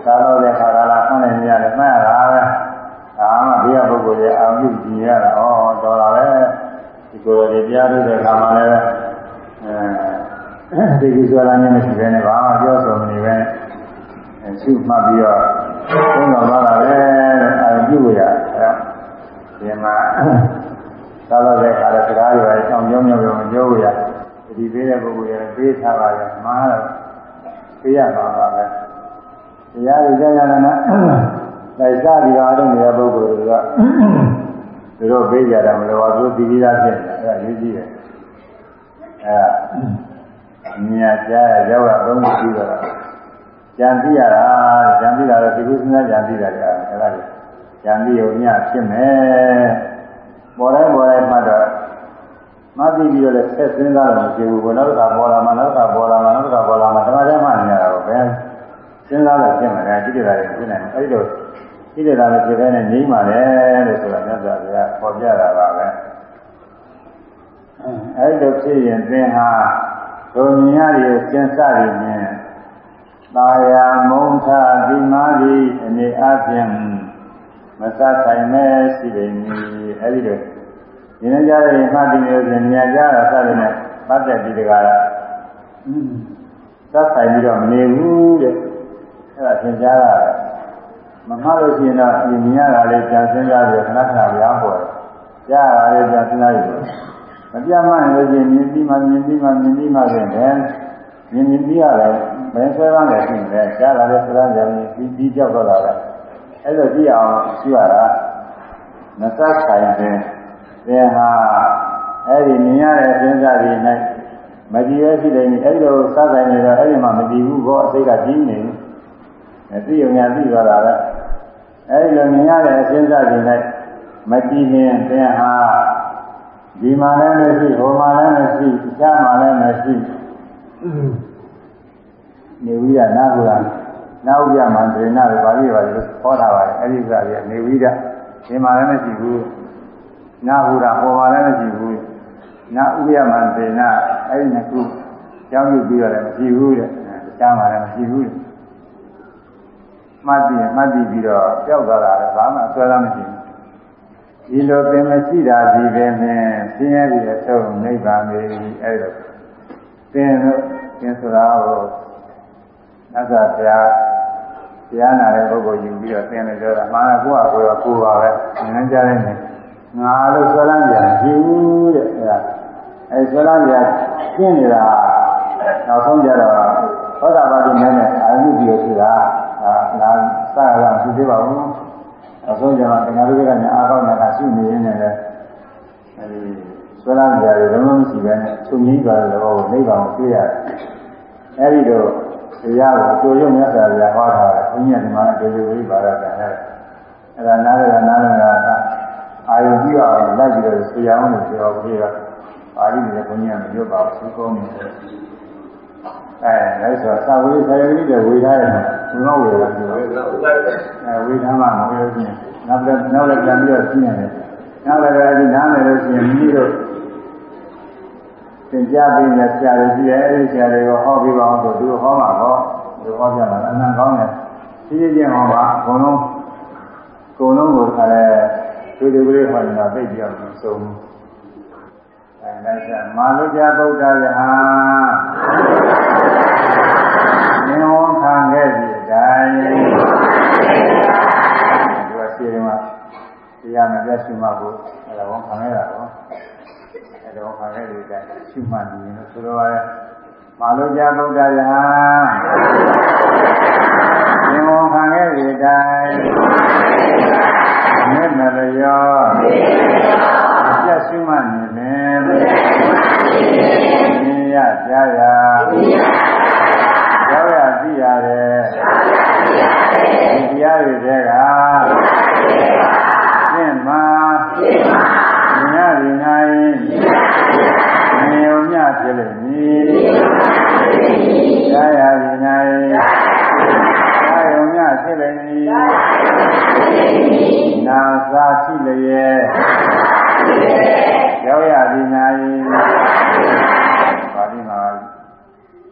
သာလို့တဲ့ခါကလာမှတ်နေရတယ်မှတ်ရတာပဲ။ဒါမှဘေးကပုဂ္ဂိုလ်တွေအာရုံပြုကြည့်ရတာဩတော်လာပဲဒီကိုယ်တွေတရားထုတ်တဲ့ခါမှလည်းပဲအဲဒီကိစ္စလာနေမရှိဘဲနဲ့ဘာမှပြောဆိုမနေဘဲနဲ့ရှုမှတ်ပြီးတော့သုံးတော်သွားတာပဲတဲ့အာရုံပြုရအဲဒီမှာသာလို့တဲ့ခါတဲ့စကားတွေအကြောင်းပြောမြောက်ပြောမပြောရ ဒီပေးတဲ့ပုဂ္ဂိုလ်ရဲ့ပေးထားပါလေမှားတော့ပေးရမှာပါပဲတရားတွေကြားရတာနဲ့လိုက်စားပြီးတော့အားထုတ်နေတဲ့ပုဂ္ဂိုလ်တွေကသူတို့ပေးကြတာမလို့ပါသူဒီပြီးသားဖြစ်နေတာအဲဒါရေးကြည့်တယ်အဲမြညာကြားရောက်တာသုံးခုပြီးတော့ကြံသိရတာကြံသိတာတော့ဒီကုသနာကြံသိတာကြာအဲ့ဒါကြီးကြံသိရုံညဖြစ်မယ်ပေါ်တိုင်းပေါ်တိုင်းမှတော့ မသိပြီးတော့လည်းဆက်စဉ်းစားလို့မရှိဘူးဘယ်တော့ကပေါ်လာမှနောက်ကပေါ်လာမှနောက်ကပေါ်လာမှဓမ္မဓမ္မနေရတာကိုပဲစဉ်းစားလို့ဖြစ်မယ်ကြည့်ကြတာလည်းဖြစ်နိုင်အဲ့ဒီတော့ကြည့်ကြတာလည်းဖြစ်တဲ့နဲ့ငြိမ်းပါလေလို့ဆိုတာမြတ်စွာဘုရားပေါ်ပြတာပါပဲအဲ့ဒီလိုဖြစ်ရင်သင်ဟာဒုညရရဲ့စင်စရည်နဲ့တာယာမုံထဒီမာဒီအနေအချင်းမစဆိုင်မဲ့ရှိတယ်နီအဲ့ဒီလို ဒီနေ့ကြတဲ့မှတ်တည်လို့ဆိုမြတ်ကြတာစတယ်နဲ့ပတ်သက်ပြီးတကားလားစဆိုင်ပြီးတော့မနေဘူးတဲ့အဲ့ဒါသင်ကြားတာမမှတ်လို့ရှိရင်တော့ဒီမြင်ရတာလေးကြာစဉ်းစားပြီးခဏခဏပြောင်းပေါ်တယ်ကြားရတာလေးကြာစဉ်းစားပြီးမပြတ်မှန်းလို့ရှိရင်မြင်ပြီးမှမြင်ပြီးမှမြင်ပြီးမှဆိုရင်မြင်မြင်ပြီးရတယ်မင်းဆွဲပန်းတယ်ရှိနေတယ်ကြားလာတဲ့စကားကြောင့်ဒီဒီကြောက်တော့တာပဲအဲ့လိုကြည့်အောင်ရှိရတာမစဆိုင်တဲ့ သင်ဟာအဲ့ဒီမြင်ရတဲ့စဉ်းစားပြီး၌မကြည့်ရရှိတယ်အဲ့လိုစဆိုင်နေတော့အဲ့ဒီမှာမကြည့်ဘူးဘောအစိတ်ကကြီးနေတယ်အသိဉာဏ်သိသွားတာပဲအဲ့ဒီလိုမြင်ရတဲ့အစဉ်းစားပြီး၌မကြည့်ရင်သင်ဟာဒီမှာလည်းမရှိဟိုမှာလည်းမရှိတခြားမှာလည်းမရှိနေဝိဒနာဟုရာနာဥပ္ပမန္တရဏတွေပါဠိပါလို့ဟောတာပါတယ်အဲ့ဒီဥစ္စာတွေနေဝိဒဒီမှာလည်းမရှိဘူး နာဟုရာဟောမှာလည်းမရှိဘူးနာဥပ္ပမန္တရဏအဲ့ဒီနှစ်ခုကြောင်းယူပြီးတော့လည်းမရှိဘူးတဲ့ကြားမှာလည်းမရှိဘူးတဲ့မှတ်ပြီးမှတ်ပြီးပြီးတော့ကြောက်သွားတာလည်းဘာမှဆွဲလာမရှိဘူးဒီလိုပင်မရှိတာဒီပင်နဲ့ဆင်းရဲပြီးအဆုံးနိဗ္ဗာန်ပဲအဲ့လိုသင်တို့သင်ဆိုတာကိုနတ်စွာဘုရားတရားနာတဲ့ပုဂ္ဂိုလ်ယူပြီးတော့သင်တယ်ပြောတာမှန်လားကိုယ့်ဟာကိုယ်ကကိုယ်ပါပဲငန်းကြတဲ့နေ ငါလို့ဆွဲလန်းပြန်ကြည့်ဦးတဲ့အဲ့ဒါအဲဆွဲလန်းပြန်ရှင်းနေတာနောက်ဆုံးကြတော့သောတာပတိနဲ့အာရုံပြုပြီးတာဒါလာစကားကသူသေးပါဘူးနောက်ဆုံးကြတော့တဏှာတို့ကညာအားကောင်းတာရှိနေရင်လည်းအဲဒီဆွဲလန်းကြတယ်ဘယ်မှမရှိပဲနဲ့သူငြိမ်းသွားတဲ့ဘောကိုနိဗ္ဗာန်ကိုသိရတယ်အဲဒီတော့တရားကိုကိုရုံမြတ်စွာဘုရားဟောတာဘုန်းကြီးကဒီမှာဒေဝဝိပါဒကံရတယ်အဲဒါနားရတာနားရတာ အာယုကြည့်အောင်လိုက်ပြီးတော့ဆရာအောင်လို့ပြောတော့ပြီးတော့ပါဠိနဲ့ဘုန်းကြီးကမပြောပါဘူးသုံးနေတယ်အဲဒါဆိုသာဝိဆရာကြီးတွေဝေထားတယ်ဘုရားဝေတာပြောအဲဝေထားမှမဝေလို့ရှိရင်နောက်လည်းနောက်လည်းပြန်ပြီးတော့ရှင်းရတယ်နောက်လည်းအဲဒီနားမယ်လို့ရှိရင်မိမိတို့သင်ကြားပေးတဲ့ဆရာတွေရှိတယ်အဲဒီဆရာတွေကိုဟောပြပါအောင်ဆိုသူဟောမှာဟောသူဟောပြမှာအနံကောင်းတယ်ရှင်းရှင်းချင်းဟောပါအကုန်လုံးအကုန်လုံးကိုခါလဲ သူတွေကလေးဟောနေတာသိကြအောင်ဆုံးအဲလိုက်စားမာလုကြဗုဒ္ဓယဟမြင်ဝန်ခံခဲ့ပြီအတိုင်းသူကရှင်းမှာတရားနဲ့ပြရှိမှကိုအဲဒါဝန်ခံခဲ့တာတော့တော်ခါခဲ့တဲ့တိုင်းရှုမှတ်နေလို့ဆိုတော့မာလုကြဗုဒ္ဓယဟသင်္ဝခံခဲ့တဲ့တိုင်း မျက်နှာလျောပြတ်ရှုမှတ်နေတယ်မြင်ရကြားရရောက်ရသိရတယ်ဒီတရားတွေတဲကသင်မှာမြင်ရရင်နိုင်မြင်ုံမြဖြစ်လိမ့်မည်ကြားရရင်နိုင်ကြားယုံမြ ဖြစ်လိမ့်မည်နာသာရှိလျက်ရောက်ရရင်နိုင်ပါဠိမှာ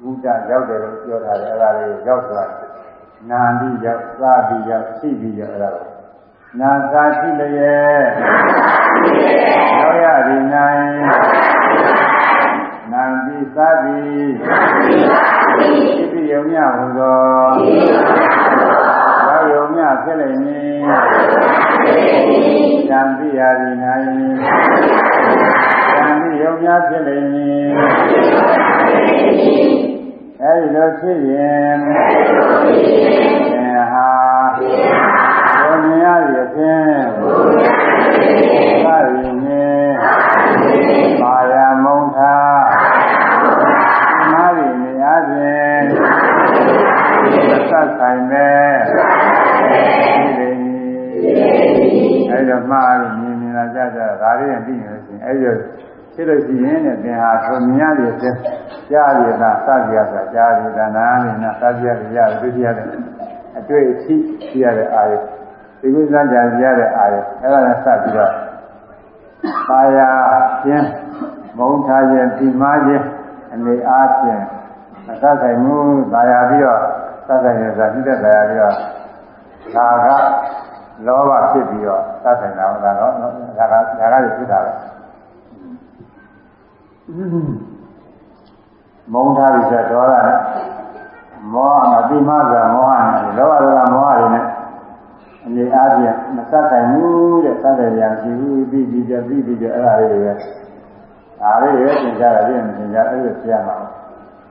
ဘုရားရောက်တယ်လို့ပြောထားတယ်အဲ့ဒါလေးရောက်သွားနာပြီးရောက်သာပြီးရောက်ရှိပြီးရောက်အဲ့ဒါနာသာရှိလျက်ရောက်ရသည်နိုင်နာတိသာတိသိယုံမြဟုသောရောက် ယုံမြဖြစ်လိမ့်မည်ဉာဏ်သိရသည်နိုင်ဉာဏ်သိယုံမြဖြစ်လိမ့်မည်အဲဒီလိုဖြစ်ရင်ဟာဘုံမြရည်အဖြစ်သာရင်နဲ့မာ အဲဒီဖြစ်လို့ရှိရင်တဲ့သင်ဟာသူမြင်ရည်ဖြစ်ကြားရတာစသည်ရတာကြားရတာနားရတာစသည်ရတာရဒုတိယတဲ့အတွေ့အထိရှိရတဲ့အာယုဒီကုသကြရတဲ့အာယုအဲ့ဒါနဲ့စပြီးတော့ပါရခြင်းမုံထားခြင်းဒီမာခြင်းအနေအားဖြင့်သတ်ဆိုင်မှုပါရပြီးတော့သတ်ဆိုင်ရတာနှိမ့်သက်ပါရပြီးတော့ဒါကလောဘဖြစ်ပြီးတော့သတ်ဆိုင်တာကတော့ဒါကဒါကရဖြစ်တာပဲ မုံထားပြီးဆိုတော့ဒေါသနဲ့မောဟမတိမဆိုမောဟနဲ့လောဘဒေါသမောဟတွေနဲ့အနေအားဖြင့်မစဆိုင်ဘူးတဲ့စတဲ့ဉာဏ်ရှိဘူးပြီးပြီးကြပြီးပြီးကြအဲ့ဒါလေးတွေပဲဒါလေးတွေသင်ကြတာပြည့်မသင်ကြအဲ့လိုပြရမှာ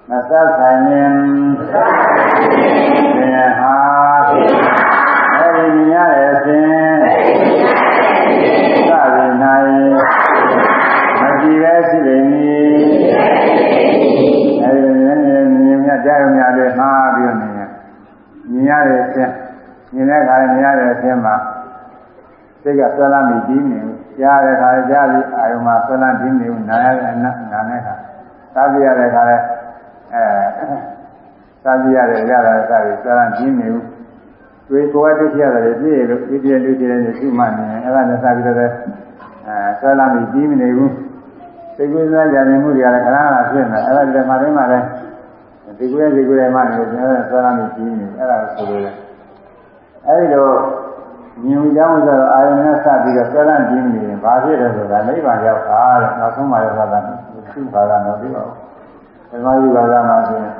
မစဆိုင်ရင်သင်ဟာအဲ့ဒီမြင်ရတဲ့အခြင်းစသည်နိုင် မကြည့်ပဲရှိနေမည်အဲ့ဒီမြင်မြင်မြင်ကြားရုံများတွေမှားပြီးနေမြင်ရတဲ့အခြင်းမြင်တဲ့အခါမြင်ရတဲ့အခြင်းမှာစိတ်ကဆွဲလာမိပြီးနေကြားတဲ့အခါကြားပြီးအာယုံမှာဆွဲလာပြီးနေနားရတဲ့အနနာနဲ့ခါသာပြရတဲ့အခါလဲအဲစားကြည့်ရတယ်ရတာစားပြီးစားရင်းနေဘူးတွေကိုယ်ကတွေ့ရတယ်ပြည့်လို့ပြည့်ပြည့်လူပြည့်နေရှိမှနေအဲ့ဒါနဲ့စားပြီးတော့အဲစားလာပြီးပြီးမနေဘူး စိတ်ကူးစားကြနေမှုတွေကလည်းခဏခဏဖြစ်နေအဲ့ဒါဒီမှာတိုင်းမှာလည်းဒီကူရဲ့ဒီကူရဲ့မှနေလို့စားလာပြီးပြီးနေအဲ့ဒါကိုဆိုလို့အဲ့ဒီတော့မြင်ကြောင်းဆိုတော့အာယုန်နဲ့စပြီးတော့ဆက်လန့်ပြင်းနေရင်ဘာဖြစ်လဲဆိုတာနိဗ္ဗာန်ရောက်တာတဲ့နောက်ဆုံးမှရောက်တာကသူ့ဘာသာတော့ပြီးပါဘူးဓမ္မယူဘာသာမှာဆိုရင်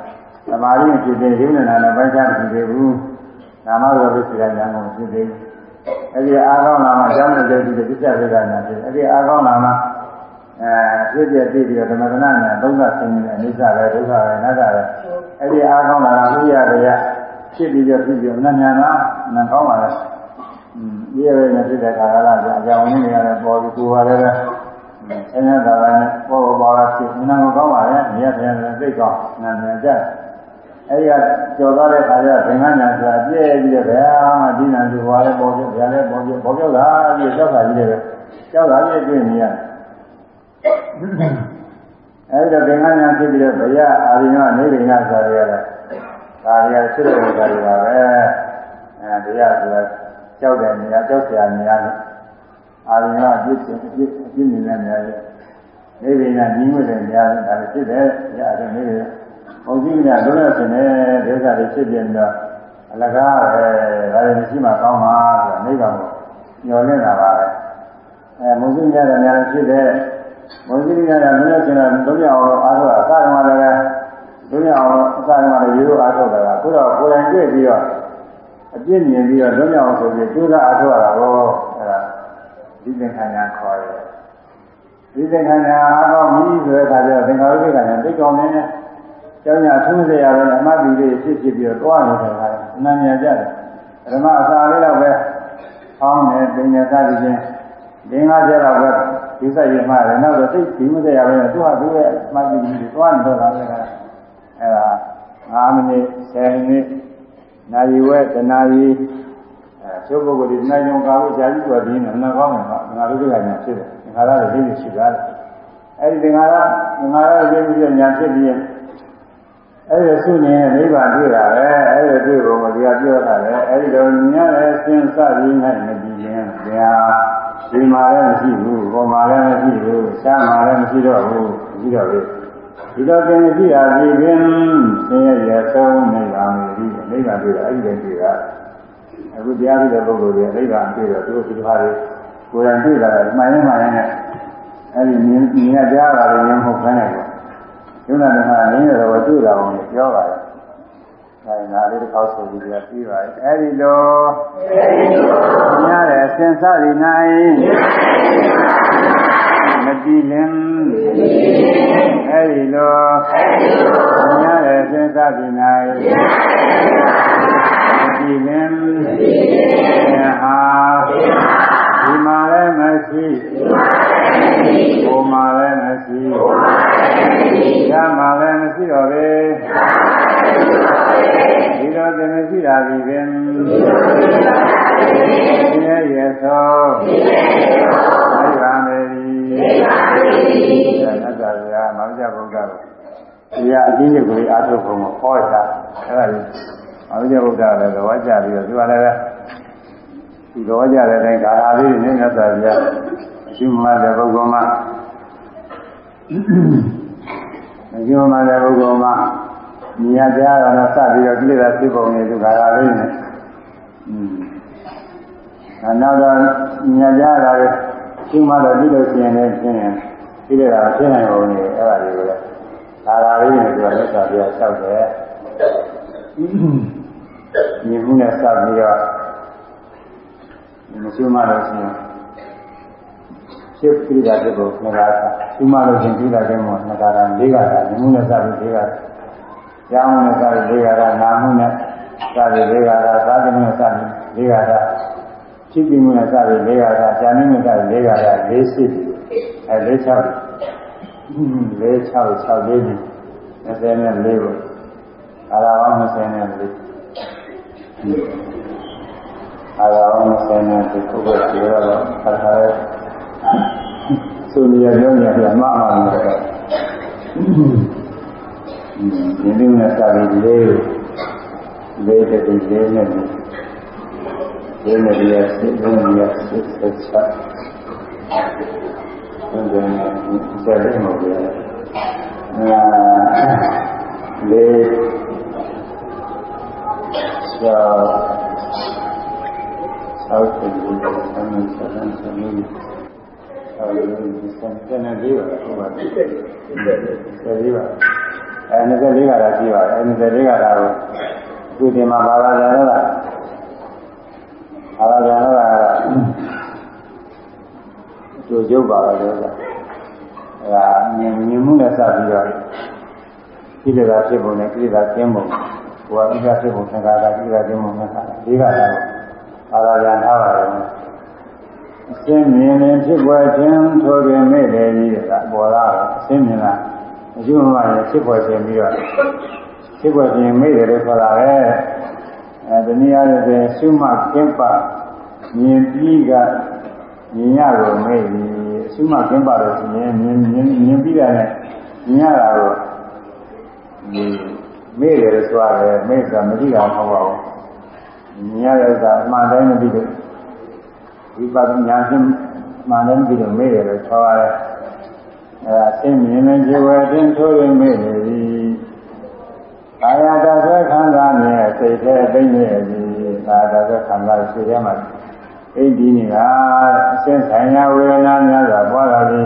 သမာဓိဖြစ်တဲ့ရုပ်နဲ့နာနဲ့ပိုင်းခြားမရှိသေးဘူးနာမရောပိစိကညာကိုဖြစ်သေးဘူးအဲ့ဒီအားကောင်းလာမှကျောင်းနေတဲ့ဒီပြစ္ဆဝေဒနာဖြစ်အဲ့ဒီအားကောင်းလာမှ အဲဖြစ်ပြပြီးတော့ဓမ္မဒနာနဲ့သုံးသဆင်းရဲအိစ္ဆပဲဒုက္ခပဲအနတ္တပဲအဲ့ဒီအားကောင်းလာတာဥရရရဖြစ်ပြီးတော့ဖြစ်ပြီးအနန္တနာနံကောင်းပါလားဒီရဲနဲ့ဖြစ်တဲ့ခါကလာအကြောင်းရင်းတွေရတယ်ပေါ်ပြီးကိုယ်ပါလည်းပဲဆင်းရဲတာလည်းပေါ်ပေါ်ပါလာဖြစ်နာမကောင်းပါရဲ့မြတ်ပြန်တယ်သိကောင်းနာမည်ကြအဲဒီကကြော်သွားတဲ့ခါကျသင်္ကန်းညာဆိုတာပြည့်ပြီးတော့ဘယ်မှဒီနံသူဟောလည်းပေါ်ပြဗျာလည်းပေါ်ပြပေါ်ပြတာပြီးကြောက်တာကြီးတယ်ပဲကြောက်တာကြီးတွေ့နေရတယ် အဲဒီတော့ဒီငါးညာဖြစ်ပြီးတော့ဗျာအာရိယောနိဗ္ဗိဏဆိုရရတာဒါရီယာဖြစ်တဲ့ဥစ္စာတွေပါပဲအဲဒီရဆိုတာကြောက်တဲ့နေရာကြောက်စရာနေရာအာရိယောအပြစ်အပြစ်အပြစ်နေတဲ့နေရာလေးနိဗ္ဗိဏကြီးမြတ်တဲ့နေရာဒါလည်းဖြစ်တယ်ဗျာအဲဒီနိဗ္ဗိဏဘုံကြီးကလုံးဝဖြစ်နေဒီဥစ္စာတွေဖြစ်ပြနေတော့အလကားပဲဒါလည်းမရှိမှကောင်းပါဆိုတော့နိဗ္ဗာန်ကိုညှော်လင့်တာပါပဲအဲမုံကြီးများတဲ့နေရာဖြစ်တဲ့ မုန်းကြီးများတဲ့လုံးဝရှင်တဲ့လုံးဝအောင်အားထုတ်အစားတော်လည်းလုံးဝအောင်အစားတော်လည်းရိုးရိုးအားထုတ်တာကခုတော့ကိုယ်တိုင်တွေ့ပြီးတော့အပြစ်မြင်ပြီးတော့လွတ်မြောက်အောင်ဆိုပြီးကျိုးစားအားထုတ်ရတာကိုအဲဒါဒီသင်္ခါညာခေါ်တယ်ဒီသင်္ခါညာအားကောင်းပြီဆိုတဲ့အခါကျတော့သင်္ခါရုပ္ပကညာသိကောင်းနေတယ်ကျောင်းညာထုံးစရာပဲအမှတ်ပြီးလေးဖြစ်ဖြစ်ပြီးတော့တွားနေတဲ့အခါအနန္တရာကြတယ်ဓမ္မအစာလေးတော့ပဲအောင်းတယ်ပညာသတိချင်းဒင်္ဂါကြတော့ပဲ ဒီဆက်ရမှတယ်နောက်တော့သိဒီမစရာပဲသူ့ဟာသူ့ရဲ့အမှတ်ပြီးပြီးတွားနေတော့တာလည်းအဲဒါ9မိနစ်10မိနစ်နာရီဝဲတနာရီအဲကျုပ်ပုဂ္ဂိုလ်ဒီနိုင်ုံကာလို့ကြာကြီးတော်ပြီးနေနှကောင်းတယ်ကငါတို့ကညာဖြစ်တယ်ငါရတဲ့လေးရှိတာအဲဒီငါရငါရတဲ့လေးပြီးညာဖြစ်ပြီးအဲဒီဆုနေနိဗ္ဗာန်တွေ့တာပဲအဲဒီတွေ့ပုံကိုဒီကပြောတာလေအဲဒီတော့ညရဲ့စင်စပြီးနိုင်မပြီးရင်ဗျာ ဒီမှာလည်းမရှိဘူးဟောမှာလည်းမရှိဘူးရှားမှာလည်းမရှိတော့ဘူးမရှိတော့ဘူးဒီတော့ကျင်ကြည့်ရပြီပင်ဆင်းရဲရဆုံးနိဗ္ဗာန်ကိုဒီနိဗ္ဗာန်တွေ့တာအဲ့ဒီတည်းတွေ့တာအခုတရားသိတဲ့ပုဂ္ဂိုလ်တွေနိဗ္ဗာန်တွေ့တော့သူတို့ဒီတစ်ခါတွေကိုယ်တိုင်တွေ့တာမှန်ရင်မှန်ရင်နဲ့အဲ့ဒီမြင်မြင်ရကြတာလည်းမြင်ဖို့ခန်းတယ်ပေါ့ယုံနာဓမ္မနင်းရတော့တွေ့တာအောင်ပြောပါတယ် ဒါနာလေးတစ်ခေါက်ဆိုပြီးပြပြီးပါရဲ့အဲ့ဒီလိုများတဲ့အစဉ်စသည်၌မတည်လင်အဲဒီလိုညာရဲ့စဉ်းစားပြီးနိုင်မတည်လင်ဟာဒီမှာလည်းမရှိဘုံမှာလည်းမရှိရမှာလည်းမရှိတော့လေဒီလို သင်မရှိတာဒီပင်ဒီရဲ့ရဲ့သောနိဗ္ဗာန်မေနိဗ္ဗာန်ပါပဲ။ဒါနဲ့သာဗျာမောင်ကြဘုရားကဒီကအချင်းချင်းကိုအားထုတ်ဖို့ဟောတာအဲ့ဒါကြီးမောင်ကြဘုရားလည်းသဘောကျပြီးတော့ဒီကလည်းဒီသဘောကျတဲ့အတိုင်းဒါအားလေးနဲ့နဲ့သာဗျာအရှင်မတဲ့ပုဂ္ဂိုလ်မှာအရှင်မတဲ့ပုဂ္ဂိုလ်မှာ မြတ်ကြားတော်နဲ့စပြီးတော့ကိလေသာသိပုံနေသူကအားလေးနဲ့อืมနောက်တော့မြတ်ကြားတာလည်းရှင်းမှတော့ပြီးလို့ရှိရင်လည်းရှင်းရင်ပြီးတဲ့ကရှင်းနိုင်ပုံနေအဲ့ဒါတွေကိုလည်းဒါသာလေးနဲ့ပြောလက်သာပြလျှောက်တယ်ညီမှုနဲ့စပြီးတော့မရှိမှလို့ရှိရင်ဖြစ်ပြီးတာတဲ့ကိုငါကရှိမှလို့ရှင်ပြီးတာတဲ့မို့ငါကတာလေးကတာညီမှုနဲ့စပြီးလေး ကရောင်းနဲ့စပြီးလေးကတာနာမှုနဲ့စပြီးလေးကတာသာသနာနဲ့စပြီးလေးကတာဖြစ်ပြီးမှစပြီးလေးရတာဇာနိမကလေးရတာလေးရှိအဲလေး၆လေး၆၆လေးကြီး20နဲ့4ပေါ့အာရဝ20နဲ့4အာရဝ20နဲ့ဒီခုကပြောတော့ခါခါဆိုနေရပြောနေရပြမအမှန်တယ် ဒီလိုနဲ့စာပြီးလေးလေးတဲ့ဒီလေးနဲ့လေးနဲ့ဒီရစစ်လုံးရစစ်ဆက်ချက်ဘယ်လိုလဲဆက်ရမှာလဲအာလေးစာဆောက်တယ်ဒီဆမ်းဆမ်းဆမ်းဆမ်းအဲဒီစံတဲ့နေလေးပါဟုတ်ပါတယ်။ဒါလေးပါ အဲ24ကရာရှိပါတယ်အဲ24ကရာကိုသူဒီမှာဘာသာပြန်တော့ဘာသာပြန်တော့သူရုပ်ပါတော့အဲဒါမြင်မြင်မှုနဲ့စပြီးတော့ကိလေသာဖြစ်ပုံနဲ့ကိလေသာကျင်းပုံဟိုကဣဇာဖြစ်ပုံသံဃာတာကိလေသာကျင်းပုံနဲ့ဆိုတာဒီကရာဘာသာပြန်ထားပါတယ်အစင်းမြင်ရင်ဖြစ်ပွားခြင်းထိုတွင်မဲ့တယ်ကြီးကပေါ်လာအစင်းမြင်တာ အကျိုးမှလည်းဖြစ်ပေါ်ခြင်းပြီးတော့ဖြစ်ပေါ်ခြင်းမိတယ်လို့ဆိုတာပဲအဲဒီနည်းအားဖြင့်ရှုမှတ်ကျင့်ပမြင်ပြီးကမြင်ရလို့မိပြီရှုမှတ်ကျင့်ပလို့ရှိရင်မြင်မြင်မြင်ပြီးတာနဲ့မြင်ရတာတော့ဒီမိတယ်လို့ဆိုရတယ်မိဆိုတာမကြည့်အောင်မဟုတ်ပါဘူးမြင်ရတဲ့ဥစ္စာအမှန်တိုင်းမပြီးလို့ဝိပဿနာဖြင့်မှန်တယ်ပြီးတော့မိတယ်လို့ဆိုရတယ် အဲဒါအင်းမြင်နေကြွယ်တင်ထိုးရမိနေပြီအာယတသခန္ဓာနဲ့စိတ်ထဲသိနေပြီအာယတသခန္ဓာရှိထဲမှာအိဒီနေတာအစင်းဆိုင်ရာဝေဒနာများစွာပွားလာပြီ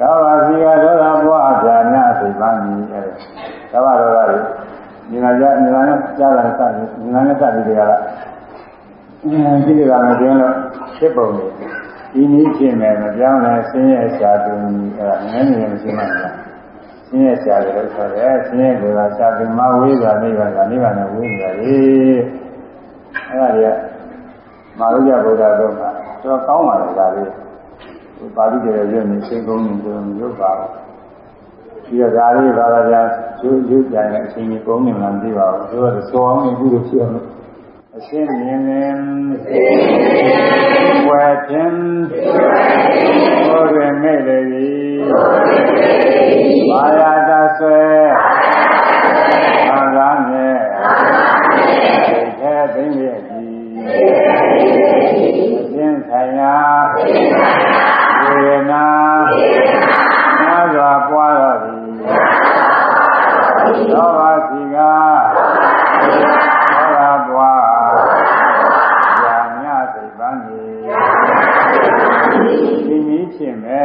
လောဘစီကဒေါသပွားပြာများသိပန်းပြီအဲဒါဘဒေါသတွေညီမကြညီမနဲ့ကြားလာစတယ်ညီမနဲ့စပြီးကြရတာအဲဒီကမကျင်းလို့ဖြစ်ပုံတွေ ဒီနည်းဖြစ်မယ်မပြောင်းလဲဆင်းရဲရှာသူအဲ့ဒါနည်းနည်းမရှိမှန်းလားဆင်းရဲရှာတယ်လို့ဆိုတယ်ဆင်းရဲကရှာသူမဝေးတာနိဗ္ဗာန်ကနိဗ္ဗာန်နဲ့ဝေးနေတယ်အဲ့ဒါတွေကမာရုယဗုဒ္ဓတို့ကတော့ကောင်းပါလေဒါလေးပါဠိတွေရွတ်နေစိတ်ကုန်းနေတယ်ရွတ်ပါဒီကဒါလေးဘာသာပြန်ရွတ်ရွတ်ကြတဲ့အချိန်ကြီးကုန်းနေမှမသိပါဘူးသူကစောအောင်နေဘူးလို့ဖြစ်အောင် အရှင်းမြင်လင်ဝယ်ခြင်းဘုရင်မဲ့လေသည်မာယာတဆွဲဘာသာနဲ့သိသိရဲ့ကြီးအရှင်းဆိုင်ရာဝေဒနာနာစွာပွားတော်သည်သောဘာစီကသောဘာပွားဒီနည်းဖြင့်ပဲ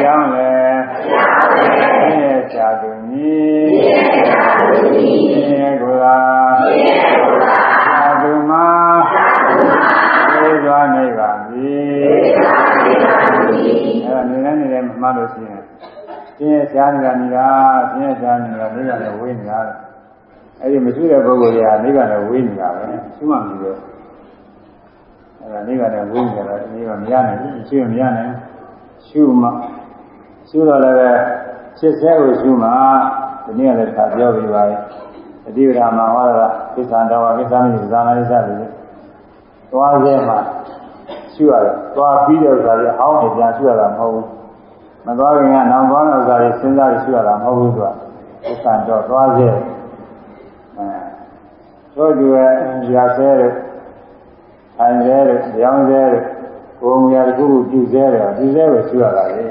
ကြောင်းလေဆင်းရဲချာသူနည်းဆင်းရဲကိုယ်သာသာသူမှာသိသွားနိုင်ပါပြီအဲဒါနေနေနေမှတ်လို့ရှိရင်ဆင်း ရဲချာနေတာနေတာဆင်းရဲချာနေတာနိဗ္ဗာန်နဲ့ဝေးနေတာအဲ့ဒီမရှိတဲ့ပုဂ္ဂိုလ်တွေကနိဗ္ဗာန်နဲ့ဝေးနေတာပဲရှိမှမပြီးတော့အဲဒါနိဗ္ဗာန်နဲ့ဝိညာဉ်တော့ဒီကမရနိုင်ဘူးရှင်းမရနိုင်ရှုမှရှုတော့လည်းပဲဖြစ်ဆဲကိုရှုမှဒီနေ့လည်းသာပြောပြပါရဲ့အတိပ္ပာမှာဟောတာကိစ္စတော်ကိစ္စမရှိဇာနာလိစတယ်သွားစေမှရှုရတယ်သွားပြီးတဲ့ဥစ္စာတွေအောင်းနေပြန်ရှုရတာမဟုတ်ဘူး မသွားခင်ကနောင်သွားတဲ့ဥစ္စာတွေစဉ်းစားပြီးရှုရတာမဟုတ်ဘူးဆိုတာကိစ္စတော်သွားစေအဲတို့တူရဲ့ရာဆဲတဲ့ထိုင်ဆဲတဲ့ကြောင်းဆဲတဲ့ကိုယ်မူရာတစ်ခုခုပြုဆဲတယ်ပြုဆဲပဲရှိရတာလေ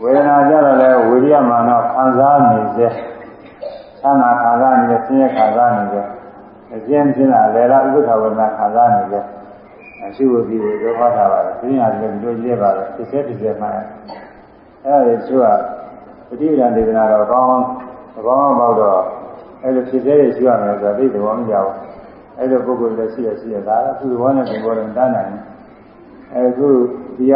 ဝေဒနာကြတော့လဲဝိရိယမာနခံစားနေစေသံဃာခံစားနေတဲ့ဆင်းရဲခံစားနေစေအကျဉ်းချင်းတာလေလားဥပ္ပခဝေဒနာခံစားနေစေ အရှိဝတိကိုပြောပါတာပါပြင်းရတယ်ဒီလိုကြည့်ပါတော့ဖြစ်စေဖြစ်စေမှအဲ့ဒါတွေသူကပฏิပဒဒေသနာတော့ကောင်းကောင်းပေါက်တော့အဲ့လိုဖြစ်စေရရှိရမယ်ဆိုတော့သိတယ်ဘောမကြောက်အဲ့လိုပုဂ္ဂိုလ်လည်းရှိရရှိရဒါကသူ့ဘောနဲ့ဒီဘောနဲ့တန်းနိုင်အဲခုဒီက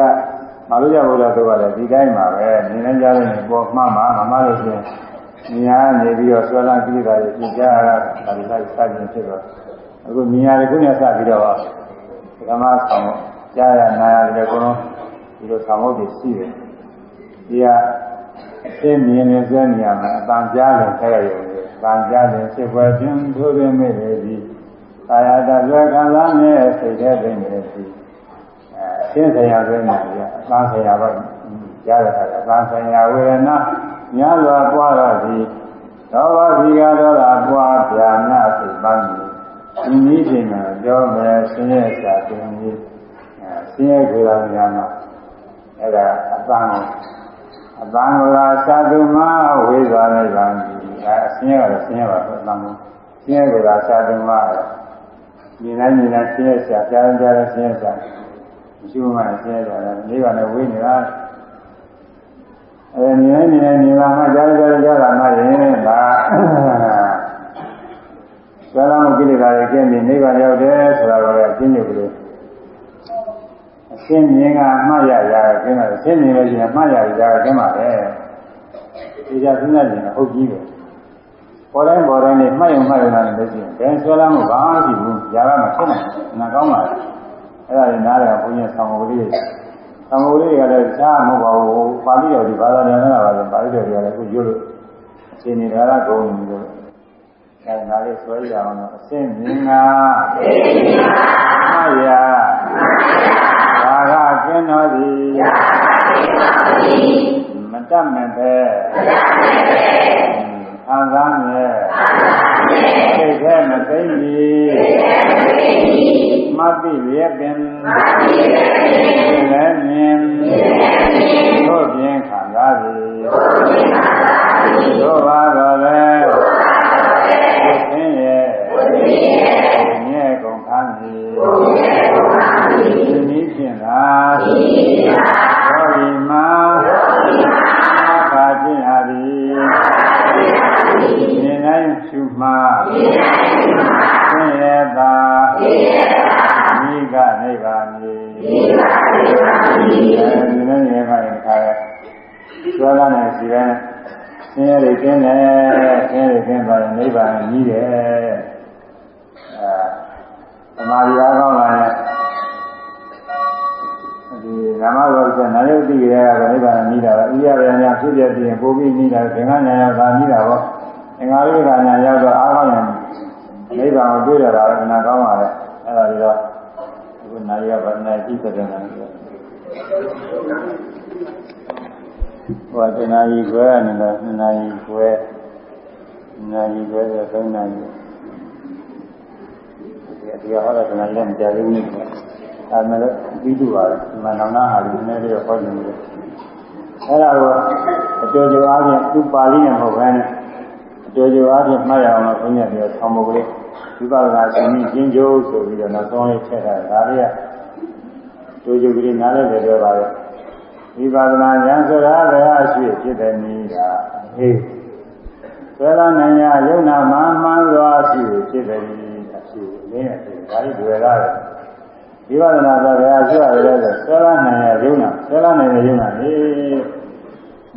မလို့ရဘုရားတို့ကလည်းဒီတိုင်းပါပဲနေနေကြတဲ့ပေါ်မှမှမမလို့ရှိရင်ညာနေပြီးတော့ဆွဲလာပြီးတာတွေပြင်ကြရတာဒါတွေလိုက်စတင်ဖြစ်တော့အခုမြညာတွေခုနဲ့စပြီးတော့ ဓမ္မဆောင်ကြားရနာရတယ်ကောလုံးဒီလိုဆောင်ဖို့ရှိတယ်ဒီကအရှင်းမြင်နေစဲနေရမှာအတန်ကြားတယ်ဆက်ရရုံနဲ့အတန်ကြားတယ်စစ်ပွဲခြင်းထိုးရင်းမဲ့တယ်ဒီကာယတဇေခံစားနဲ့စိတ်ထဲသိနေတယ်ဒီအဲရှင်းဆရာဆိုနေတယ်အတန်ဆရာတော့ကြားရတာအတန်ဆရာဝေဒနာများစွာပွားတော့သည်သောဘဇီကတော့လာပွားပြာနာစိတ်ပန်းကြီး ဒီနည်းပြင်မှာပြောမယ်ဆင်းရဲစာတင်ကြီးဆင်းရဲကြတာများမှာအဲ့ဒါအပန်းအပန်းကသာသုမဝေသွားလိုက်ပါပြီအဲဆင်းရဲကတော့ဆင်းရဲပါတော့အပန်းဆင်းရဲကသာသုမမြင်နိုင်မြင်နိုင်ဆင်းရဲစာကြားကြားဆင်းရဲစာမရှိမှဆင်းရဲတာလည်းနေပါနဲ့ဝေးနေတာအဲမြင်နေနေမြင်လာမှကြားကြားကြားလာမှရင်ဒါ သာလမကိလေသာတွေကျင့်ပြီးနိဗ္ဗာန်ရောက်တယ်ဆိုတာကလည်းအရှင်းရုပ်ကလေးအရှင်းမြင်ကအမှတ်ရရကျင်းတယ်အရှင်းမြင်လို့ရှိရင်အမှတ်ရရကျင်းပါလေဒီကြစဉ်းစားကြည့်ရင်ဟုတ်ကြီးပဲပေါ်တိုင်းပေါ်တိုင်းနဲ့မှတ်ရုံမှတ်ရုံနဲ့လည်းရှိရင်ဘယ်ဆွဲလမ်းမှုဘာမှမရှိဘူးຢာကမဖြစ်နိုင်ဘူးနာကောင်းပါလေအဲ့ဒါကြီးနားတယ်ဘုန်းကြီးဆောင်းမကလေးသံဃာလေးတွေကလည်းရှားမဟုတ်ပါဘူးပါဠိတော်ဒီဘာသာပြန်လာပါလို့ပါဠိတော်တွေကလည်းအခုရွတ်လို့အချိန်နေဒါရကုန်းနေလို့ အဲဒါလေးဆွဲရအောင်တော့အစင်းမြင်ငါအစင်းမြင်ငါအာရဘာကကျင်းတော်သည်မတတ်မဲ့ပဲခံစားမြဲစိတ်ထဲမသိပြီမသိရပင်လည်းမြင်တို့ပြင်းခံစားသည်တို့ပါတော်လည်း သင်ရဲ့မြဲကုန်ခံသည်ဒီနည်းဖြင့်သာသောဒီမှာအခါကျင့်ရသည်မြင်နိုင်ရှုမှာသင်ရဲ့သာမိကနိဗ္ဗာန်မြည်အဲဒီနေ့နေပါရင်ခါရကျွမ်းလာနေစီရဲ ဆင်းရဲတွေကျင်းတယ်ဆင်းရဲတွေကျင်းသွားရင်နိဗ္ဗာန်ကြီးတယ်အဲသမာဓိအားကောင်းလာရင်ဒီနာမတော်ဆိုနာယုတ်တိရဲကတော့နိဗ္ဗာန်ကြီးတာပဲဥရရညာဖြစ်ပြပြီးရင်ပို့ပြီးနေတာသင်္ကညာညာသာကြီးတာပေါ့သင်္ဃာရိကညာရောက်တော့အားကောင်းရင်နိဗ္ဗာန်ကိုတွေ့ရတာလည်းနာကောင်းပါလေအဲ့ဒါတွေတော့အခုနာရီကဗနာကြည့်တဲ့နာရီ ဟောတနာရီခွဲနေတော့နှစ်နာရီခွဲနာရီခွဲဆိုသုံးနာရီဒီကဟောတဲ့တနာရီလည်းမကြဘူးနည်းအဲမဲ့ပြီးတူပါဒီမှာနောင်နာဟာဒီနည်းလေးဟောနေတယ်အဲ့ဒါကိုအကျော်ကျော်အားဖြင့်သူပါဠိနဲ့မဟုတ်ဘဲနဲ့အကျော်ကျော်အားဖြင့်မှတ်ရအောင်လို့ဘုန်းကြီးကဆောင်းမကလေးဝိပဿနာရှင်ကြီးကျင်းကျိုးဆိုပြီးတော့နောက်ဆုံးလေးထည့်ထားတယ်ဒါလေးကတို့ကျုပ်ကလေးနားလည်းပြောပါရဲ့ ဝိပဿနာဉာဏ်ဆိုတာဘယ်အရှိဖြစ်တယ်နည်းတာဟေးဆွဲလာနိုင်ရယုံနာမှမှန်စွာရှိဖြစ်တယ်အရှိအင်းနဲ့ဖြစ်ဒါကြီးတွေ့ရတယ်ဝိပဿနာဆိုဘယ်အရှိရတယ်လဲဆွဲလာနိုင်ရယုံနာဆွဲလာနိုင်ရယုံနာဟေး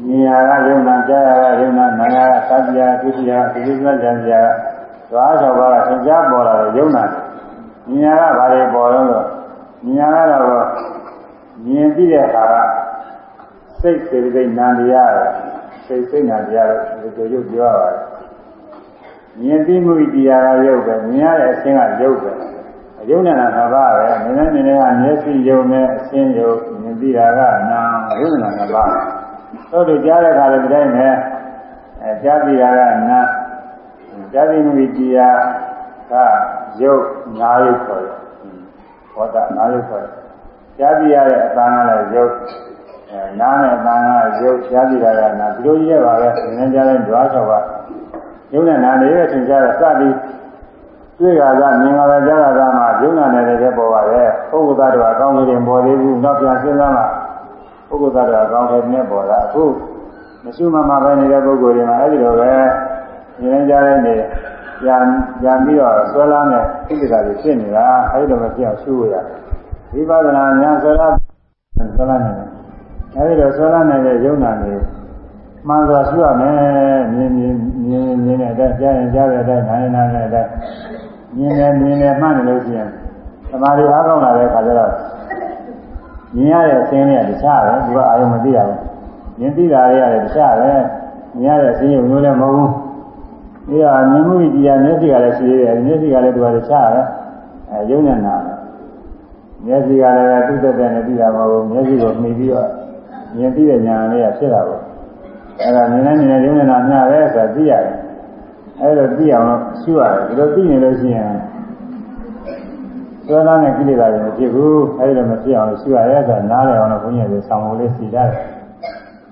မြင်ရကယုံနာကြားရကယုံနာနာရကသတိယဒုတိယဒီလိုစကြံကြသွားတော့ဘာကသင်ကြားပေါ်လာတဲ့ယုံနာမြင်ရကဘာတွေပေါ်တော့ဆိုမြင်ရကတော့မြင်ပြီးတဲ့အခါက စိတ်စေစိတ်နံတရားစိတ်စိတ်နံတရားလို့ဒီလိုရုပ်ပြောရပါတယ်မြင်ပြီးမှုတရားကရုပ်ပဲမြင်ရတဲ့အခြင်းကရုပ်ပဲအယုံနဲ့နာပါပဲမြင်နေနေကမျက်စိယုံနဲ့အခြင်းယုံမြင်ပြီးတာကနာယုံနဲ့နာပါသို့တူကြားတဲ့အခါလည်းဒီတိုင်းပဲအဲကြားပြီးတာကနာဇာတိမူတရားကရုပ်နာရုပ်ခေါ်တယ်။ဟောတာနာရုပ်ခေါ်တယ်။ဇာတိရတဲ့အတန်ကလည်းရုပ်အဲ နားနဲ့အတန်ကရုပ်ဇာတိရကနာဒီလိုကြီးရပါပဲ။နည်းနည်းကြားလိုက်ဓွားချောက်ကရုပ်နဲ့နာလေးရဲ့သင်ကြားတဲ့စသည်တွေ့ရတာမြင်ရတာကြားရတာမှရုပ်နာနဲ့လည်းပေါ်ပါပဲ။ပုဂ္ဂိုလ်သားတော်အကောင်းကြီးပေါ်သေးဘူး။နောက်ပြန်စဉ်းစားမှပုဂ္ဂိုလ်သားတော်အကောင်းကြီးနဲ့ပေါ်တာအခုမရှိမှမှပဲနေတဲ့ပုဂ္ဂိုလ်တွေမှာအဲ့ဒီလိုပဲဉာဏ်ကြားတဲ့နေပြန်ပြန်ပြီးတော့ဆွဲလာတဲ့ဣတိတာတွေဖြစ်နေတာအဲဒီလိုမပြောင်းရှုရဝိပဿနာဉာဏ်ဆွဲလာဆွဲလာနေတယ် အဲဒီလိုဆွဲလာနေတဲ့ယုံနာတွေမှန်စွာရှုရမယ်မြင်မြင်မြင်မြင်တဲ့အတိုင်းကြားရင်ကြားတဲ့အတိုင်းနားရင်နားတဲ့အတိုင်းမြင်တယ်မြင်တယ်မှတ်တယ်လို့ရှိရင်သမာဓိအားကောင်းလာတဲ့အခါကျတော့မြင်ရတဲ့အခြင်းတွေကတခြားပဲသူကအာယုံမသိရဘူးမြင်သိတာတွေကလည်းတခြားပဲမြင်ရတဲ့အခြင်းရုံမျိုးလည်းမဟုတ်ဘူးဒီကမြင်မှုတရားမျက်စိကလည်းရှိသေးတယ်မျက်စိကလည်းသူကလည်းချရတယ်အဲယုံနဲ့နာမျက်စိကလည်းသူ့တက်တဲ့နဲ့ပြီးတာမဟုတ်ဘူးမျက်စိကိုမှီပြီးတော့ မြင်ပြီးတဲ့ဉာဏ်လေးကဖြစ်တာပေါ့အဲ့ဒါမြင်နေမြင်နေရုံနဲ့နာမျှပဲဆိုတာသိရတယ်အဲ့လိုသိအောင်လို့ရှုရတယ်ဒီလိုသိနေလို့ရှိရင်သောတာနဲ့ကိလေသာတွေမဖြစ်ဘူးအဲ့ဒီလိုမဖြစ်အောင်လို့ရှုရတယ်ဆိုတာနားလည်အောင်လို့ဘုန်းကြီးတွေဆောင်းဖို့လေးစီရတယ်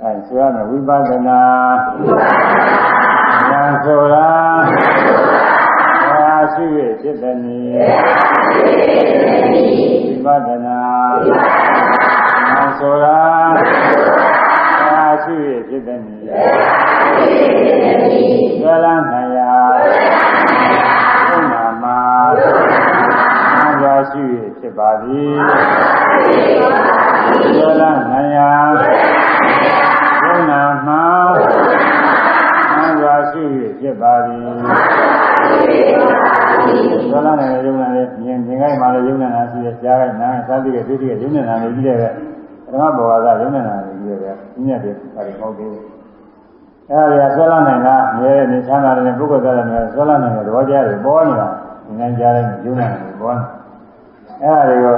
အဲဆိုရမယ်ဝိပဿနာဉာဏ်ဆိုတာအာရှိရဖြစ်တဲ့နည်းဝိပဿနာဉာဏ်ဆိုတာ အာရှိရဖြစ်တဲ့နည်းသလနိုင်ရာဘုနာမှာအာရှိရဖြစ်ပါသည်သလနိုင်ရာဘုနာမှာအာရှိရဖြစ်ပါသည်သလနိုင်ရုံနဲ့မြင်မြင်ခိုင်းမှလည်းရုံနဲ့နာရှိရကြားခိုင်းနားသာတိကဒုတိယရုံနဲ့နာနေပြီးတဲ့ပဲပထမဘောဂါရုံနဲ့နာနေပြီးတဲ့ပဲ ညက်တယ်ဒါတွေဟုတ်သေးတယ်အဲ့ဒါကဆွဲလာနိုင်တာမြဲနေချမ်းသာတဲ့ပုဂ္ဂိုလ်သားတွေဆွဲလာနိုင်တဲ့သဘောတရားတွေပေါ်နေတာဉာဏ်ကြားတဲ့ယုံနာတွေပေါ်နေအဲ့ဒါတွေကို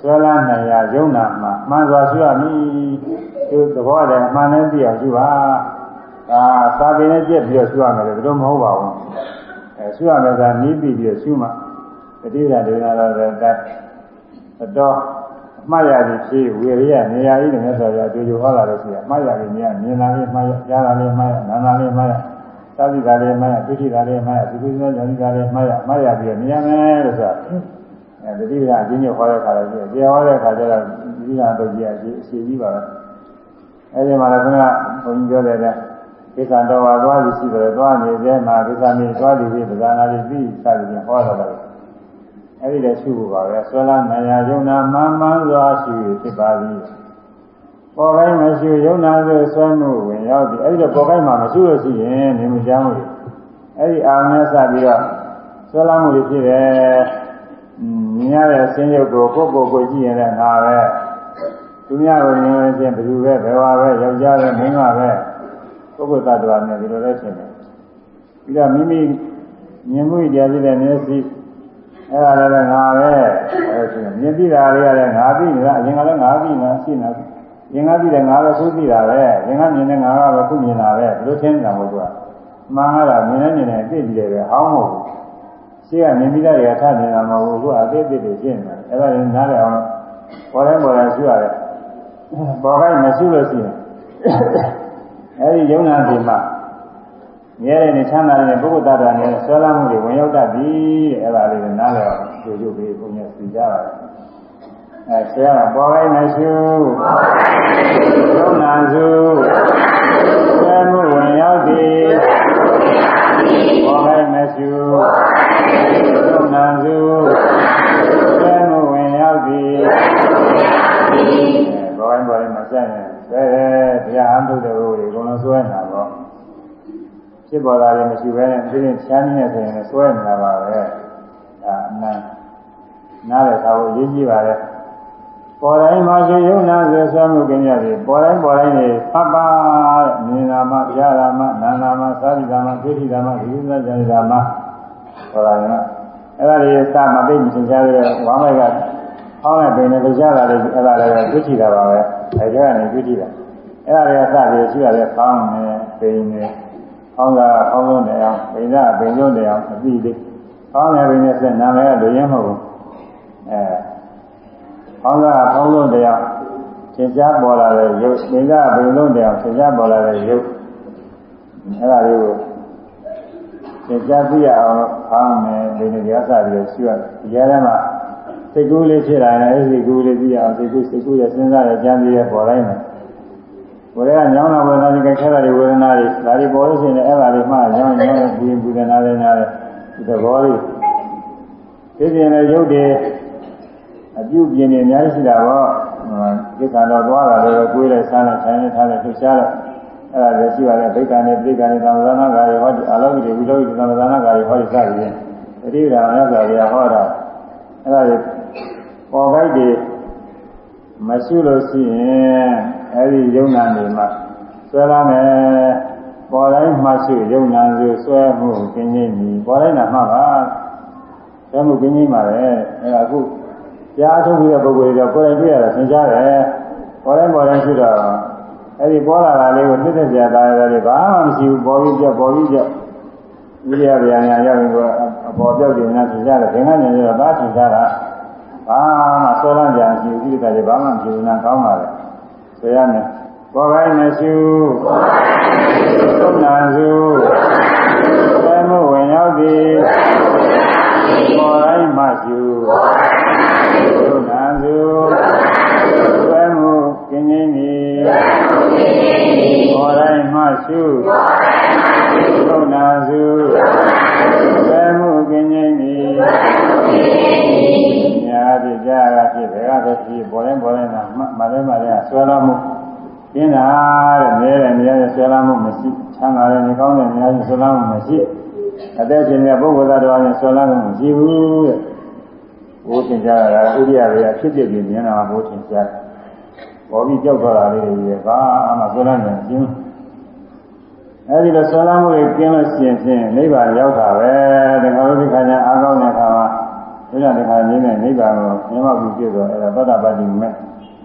ဆွဲလာနိုင်ရယုံနာမှာမှန်စွာဆွရမည်ဒီသဘောတည်းအမှန်နဲ့သိအောင်ရှိပါဒါစာပေနဲ့ပြည့်ပြီးတော့ဆွရမယ်လို့တို့မဟုတ်ပါဘူးအဲဆွရမယ်ဆိုတာနီးပြီးပြီးတော့ဆွမှတတိယဒေနာတော်တဲ့အတိုင်းအတော် မှတ်ရသည်ဖြစ်ဝေရိယနေရာကြီးနဲ့ဆိုကြအတူတူဟောလာလို့ရှိရမှတ်ရသည်မြင်မြင်လာလေးမှတ်ရကြားလာလေးမှတ်ရနားလာလေးမှတ်ရသာတိတာလေးမှတ်ရဒုတိယတာလေးမှတ်ရဒီကုသဇာတိတာလေးမှတ်ရမှတ်ရပြီးမြင်ရမယ်လို့ဆိုတာအဲတတိယအချင်းချင်းဟောတဲ့ခါလည်းပြဟောတဲ့ခါကျတော့ဒီကတော့ကြည့်အရှိအရှိကြီးပါပဲအဲဒီမှာလည်းခုနကဘုန်းကြီးပြောတဲ့ကိစ္စတော်ပါသွားပြီးရှိတယ်သွားနေသေးမှာကိစ္စမျိုးသွားပြီးပြီပဇာနာလေးပြီးစသည်ဖြင့်ဟောတော့တယ် အဲ့ဒီတည်းရှုဖို့ပါပဲဆွဲလာနာယာယုံနာမှန်မှန်စွာရှုရဖြစ်ပါသည်ပေါ်တိုင်းမရှုယုံနာဆိုဆွဲမှုဝင်ရောက်ပြီးအဲ့ဒီတော့ပေါ်တိုင်းမှာမရှုလို့ရှိရင်နေမကြမ်းဘူးအဲ့ဒီအာရုံနဲ့စပြီးတော့ဆွဲလာမှုတွေဖြစ်တယ်မြင်ရတဲ့ဆင်းရုပ်ကိုကိုယ့်ကိုယ်ကိုကြည့်ရင်လည်းငါပဲသူများကိုမြင်ရင်ချင်းဘယ်သူပဲဘယ်ဝါပဲယောက်ျားပဲမိန်းမပဲပုဂ္ဂိုလ်သတ္တဝါနဲ့ဒီလိုလဲဖြစ်တယ်ပြီးတော့မိမိမြင်မှုတရားဖြစ်တဲ့မျက်စိ အဲ့ဒါလည်းငါပဲအဲ့ဒါမြင်ပြီးတာလေးကလည်းငါပြီးနေတာအရင်ကလည်းငါပြီးနေတာရှိနေတာရင်ကပြီးတယ်ငါပဲခုပြီးတာပဲရင်ကမြင်တယ်ငါကပဲခုမြင်တာပဲဘယ်လိုထင်နေတာမဟုတ်ဘူးမှန်လားမြင်နေမြင်နေသိပြီးတယ်ပဲအောင်းမဟုတ်ဘူးရှိကမြင်ပြီးတာတွေကထနေတာမဟုတ်ဘူးခုအသေးသေးတွေရှင်းနေတာအဲ့ဒါလည်းနားလည်အောင်ပေါ်တိုင်းပေါ်တိုင်းရှိရတယ်ပေါ်တိုင်းမရှိလို့ရှိရင်အဲ့ဒီယုံနာပြင်မှာ မြဲတဲ့နေချမ်းသာတဲ့ပုဂ္ဂိုလ်သားတော်နဲ့ဆွဲလာမှုတွေဝင်ရောက်တတ်သည်တဲ့အဲ့ဒါလေးကိုနားလည်အောင်ကြိုးကြိုးပြီးဘုရားသိကြပါတယ်အဲဆရာကပေါ်တိုင်းမရှိယုံနာစုဆွဲမှုဝင်ရောက်သည်ပေါ်တိုင်းမရှိယုံနာစုဆွဲမှုဝင်ရောက်သည်ပေါ်တိုင်းပေါ်တိုင်းမဆက်ရင်ဆွဲတယ်တရားအထုတ်တဲ့ဘုရားကိုလုံးဆွဲနေတာပေါ့ ဖြစ်ပေါ်လာတယ်မရှိဘဲနဲ့ဒီနေ့ချမ်းနေဆိုရင်ဆွဲနေတာပါပဲဒါအနမ်းနားလည်သာဖို့ရေးကြည့်ပါလေပေါ်တိုင်းမှာရှိယုံနာဆွဆွမှုကင်းကြပြီပေါ်တိုင်းပေါ်တိုင်းနေသဗ္ဗတဲ့မြင်နာမကြားနာမနာနာမသာတိနာမသိတိနာမဒီဥစ္စာကြံနာမဟောတာကအဲ့ဒါတွေစမသိမသင်ကြားရတဲ့ဝမ်းမိုက်ကဟောင်းတဲ့ပင်နဲ့ကြားတာတွေအဲ့ဒါလည်းသိချတာပါပဲအဲဒီကနေသိချတာအဲ့ဒါတွေကစပြီးရှိရတဲ့ဖောင်းနေပင်နေ ဟောင်းတာဟောင်းဆုံးတယ်အောင်ပင်သာပင်ဆုံးတယ်အောင်အပြီးသေးဟောင်းတယ်ပင်နဲ့ဆက်နာမည်ကလူရင်းမဟုတ်ဘူးအဲဟောင်းတာဟောင်းဆုံးတယ်အောင်သင်ကြားပေါ်လာတဲ့ရုပ်ပင်သာပင်ဆုံးတယ်အောင်သင်ကြားပေါ်လာတဲ့ရုပ်အဲ့ဒါလေးကိုသင်ကြားသိရအောင်လို့ဟောင်းမယ်ပင်တွေကြားစပြီးတော့ရှိရတယ်ဒီကြားထဲမှာစိတ်ကူးလေးဖြစ်လာရင်အဲဒီစိတ်ကူးလေးသိရအောင်စိတ်ကူးစိတ်ကူးရဲ့စဉ်းစားတဲ့ကြံပြီးရပေါ်လိုက်မ ယ်ဝေဒနာညောင်းတာဝေဒနာဒီကခဲတာတွေဝေဒနာတွေဒါတွေပေါ်လို့ရှိရင်အဲ့ဒါတွေမှညောင်းညောင်းနဲ့ပြီးဘူးဒနာတွေညာတဲ့ဒီသဘောလေးသိပြင်လည်းရုပ်တွေအပြုပြင်းနေအများကြီးရှိတာပေါ့ဒီကံတော်သွားတာလည်းကိုယ်နဲ့ဆန်းနဲ့ဆိုင်နဲ့ထားနဲ့လှရှားတဲ့အဲ့ဒါလည်းရှိပါလေဒိဋ္ဌာနဲ့ပြိဋ္ဌာနဲ့သံသနာကာရီဟောဒီအလောကိတွေဝိလောကိသံသနာကာရီဟောဒီစသည်ဖြင့်တတိယမြတ်စွာဘုရားဟောတာအဲ့ဒါတွေပေါ်ခိုက်တွေ မရှိလို့ရှိရင်အဲဒီယုံနာနေမှာဆွဲလာမယ်ပေါ်တိုင်းမှရှိယုံနာစုဆွဲမှုကင်းကြီးမြည်ပေါ်တိုင်းနာမှပါဆွဲမှုကင်းကြီးမှာပဲအဲဒါအခုကြားထုတ်ပြီးတဲ့ပုဂ္ဂိုလ်တွေကကိုယ်တိုင်တွေ့ရတာသင်ကြားတယ်ပေါ်တိုင်းပေါ်တိုင်းရှိတော့အဲ့ဒီပေါ်လာတာလေးကိုသိတဲ့ကြာတာလည်းဘာမှမရှိဘူးပေါ်ပြီးကြောက်ပေါ်ပြီးကြောက်ဝိရိယဗျာညာရောက်ရင်ကအပေါ်ပြောက်တယ်များသိကြတယ်ဘင်္ဂညာရောဘာသိကြတာ ဘာမှဆွဲလန်းကြမရှိဘူးဒီကတည်းကဘာမှမရှိဘူးနာကောင်းပါလေဆိုရမယ်ပေါ်ပိုင်းမရှိဘူးပေါ်ပိုင်းမရှိဘူးသုံးနာစုသုံးနာစုဘယ်မှုဝင်ရောက်သည်ပေါ်တိုင်းမရှိဘူးပေါ်တိုင်းမရှိဘူးသုံးနာစုဘယ်မှုကျင်းချင်းသည်ပေါ်တိုင်းမရှိဘူးသုံးနာစု ကပဲဖြစ်ပေါ်တိုင်းပေါ်တိုင်းကမလည်းမလည်းဆွဲလာမှုကျင်းတာတဲ့မြဲတယ်မြဲတယ်ဆွဲလာမှုမရှိချမ်းသာတယ်နေကောင်းတယ်များဆွဲလာမှုမရှိအသက်ရှင်တဲ့ပုဂ္ဂိုလ်သားတော်နဲ့ဆွဲလာမှုမရှိဘူးတဲ့ဘိုးသင်ကြတာဥရိယတွေကဖြစ်ဖြစ်ပြီးမြင်တာဘိုးသင်ကြပေါ်ပြီးကြောက်သွားတာလေးတွေဘာမှဆွဲလာနေခြင်းအဲဒီလိုဆွဲလာမှုတွေကျင်းလို့ရှိရင်ဖြင့်နိဗ္ဗာန်ရောက်တာပဲတခါလို့ဒီခါကျအားကောင်းတဲ့အခါမှာ ဒီကတခါနည်းနဲ့နိဗ္ဗာန်ကိုမြင်မှပြုပြတော့အဲဒါသောတာပတိမဲ့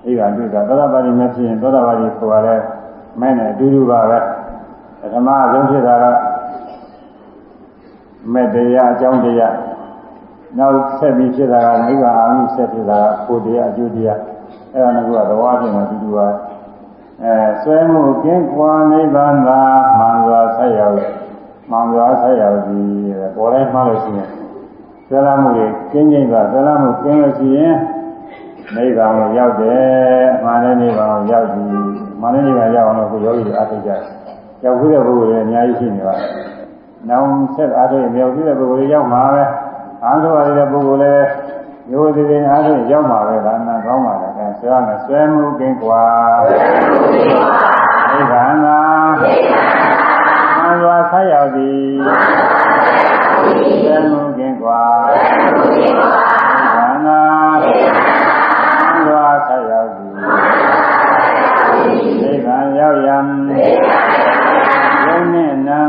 နိဗ္ဗာန်တွေ့တာသောတာပတိမဲ့ဖြစ်ရင်သောတာပတိဆိုရတဲ့မဲ့နဲ့အတူတူပါပဲပထမအဆုံးဖြစ်တာကမဲ့တရားအကြောင်းတရားနောက်ဆက်ပြီးဖြစ်တာကနိဗ္ဗာန်အာမှုဆက်ဖြစ်တာကကိုယ်တရားအကျိုးတရားအဲဒါကသဘောချင်းအတူတူပါအဲဆွဲမှုကင်းကွာနိဗ္ဗာန်သာမှန်စွာဆက်ရောက်မှန်စွာဆက်ရောက်ပြီးပေါ်တိုင်းမှလို့ရှိရင် ဆရာမှုရဲ့ကျင်းကျင်းပါဆရာမှုကျင်းလို့ရှိရင်နိဗ္ဗာန်ကိုရောက်တယ်မာနနိဗ္ဗာန်ကိုရောက်ပြီမာနနိဗ္ဗာန်ရောက်အောင်လို့ကိုယောဂီတွေအားထုတ်ကြတယ်ရောက်ပြီးတဲ့ပုဂ္ဂိုလ်တွေအများကြီးရှိနေပါတယ်နောင်ဆက်အားထုတ်မြောက်ပြီးတဲ့ပုဂ္ဂိုလ်တွေရောက်မှာပဲအားထုတ်ရတဲ့ပုဂ္ဂိုလ်လည်းရိုးသေးသေးအားဖြင့်ရောက်မှာပဲဒါနာကောင်းပါလားအဲဆွဲရမယ်ဆွဲမှုကင်းကွာနိဗ္ဗာန်သာနိဗ္ဗာန်သာသံဃာဆက်ရောက်သည်ဆွဲမှု ကွာသံဃာသံဃာဆက်ရောက်သည်နိဗ္ဗာန်ရောက်ရန်ယုံနဲ့နံ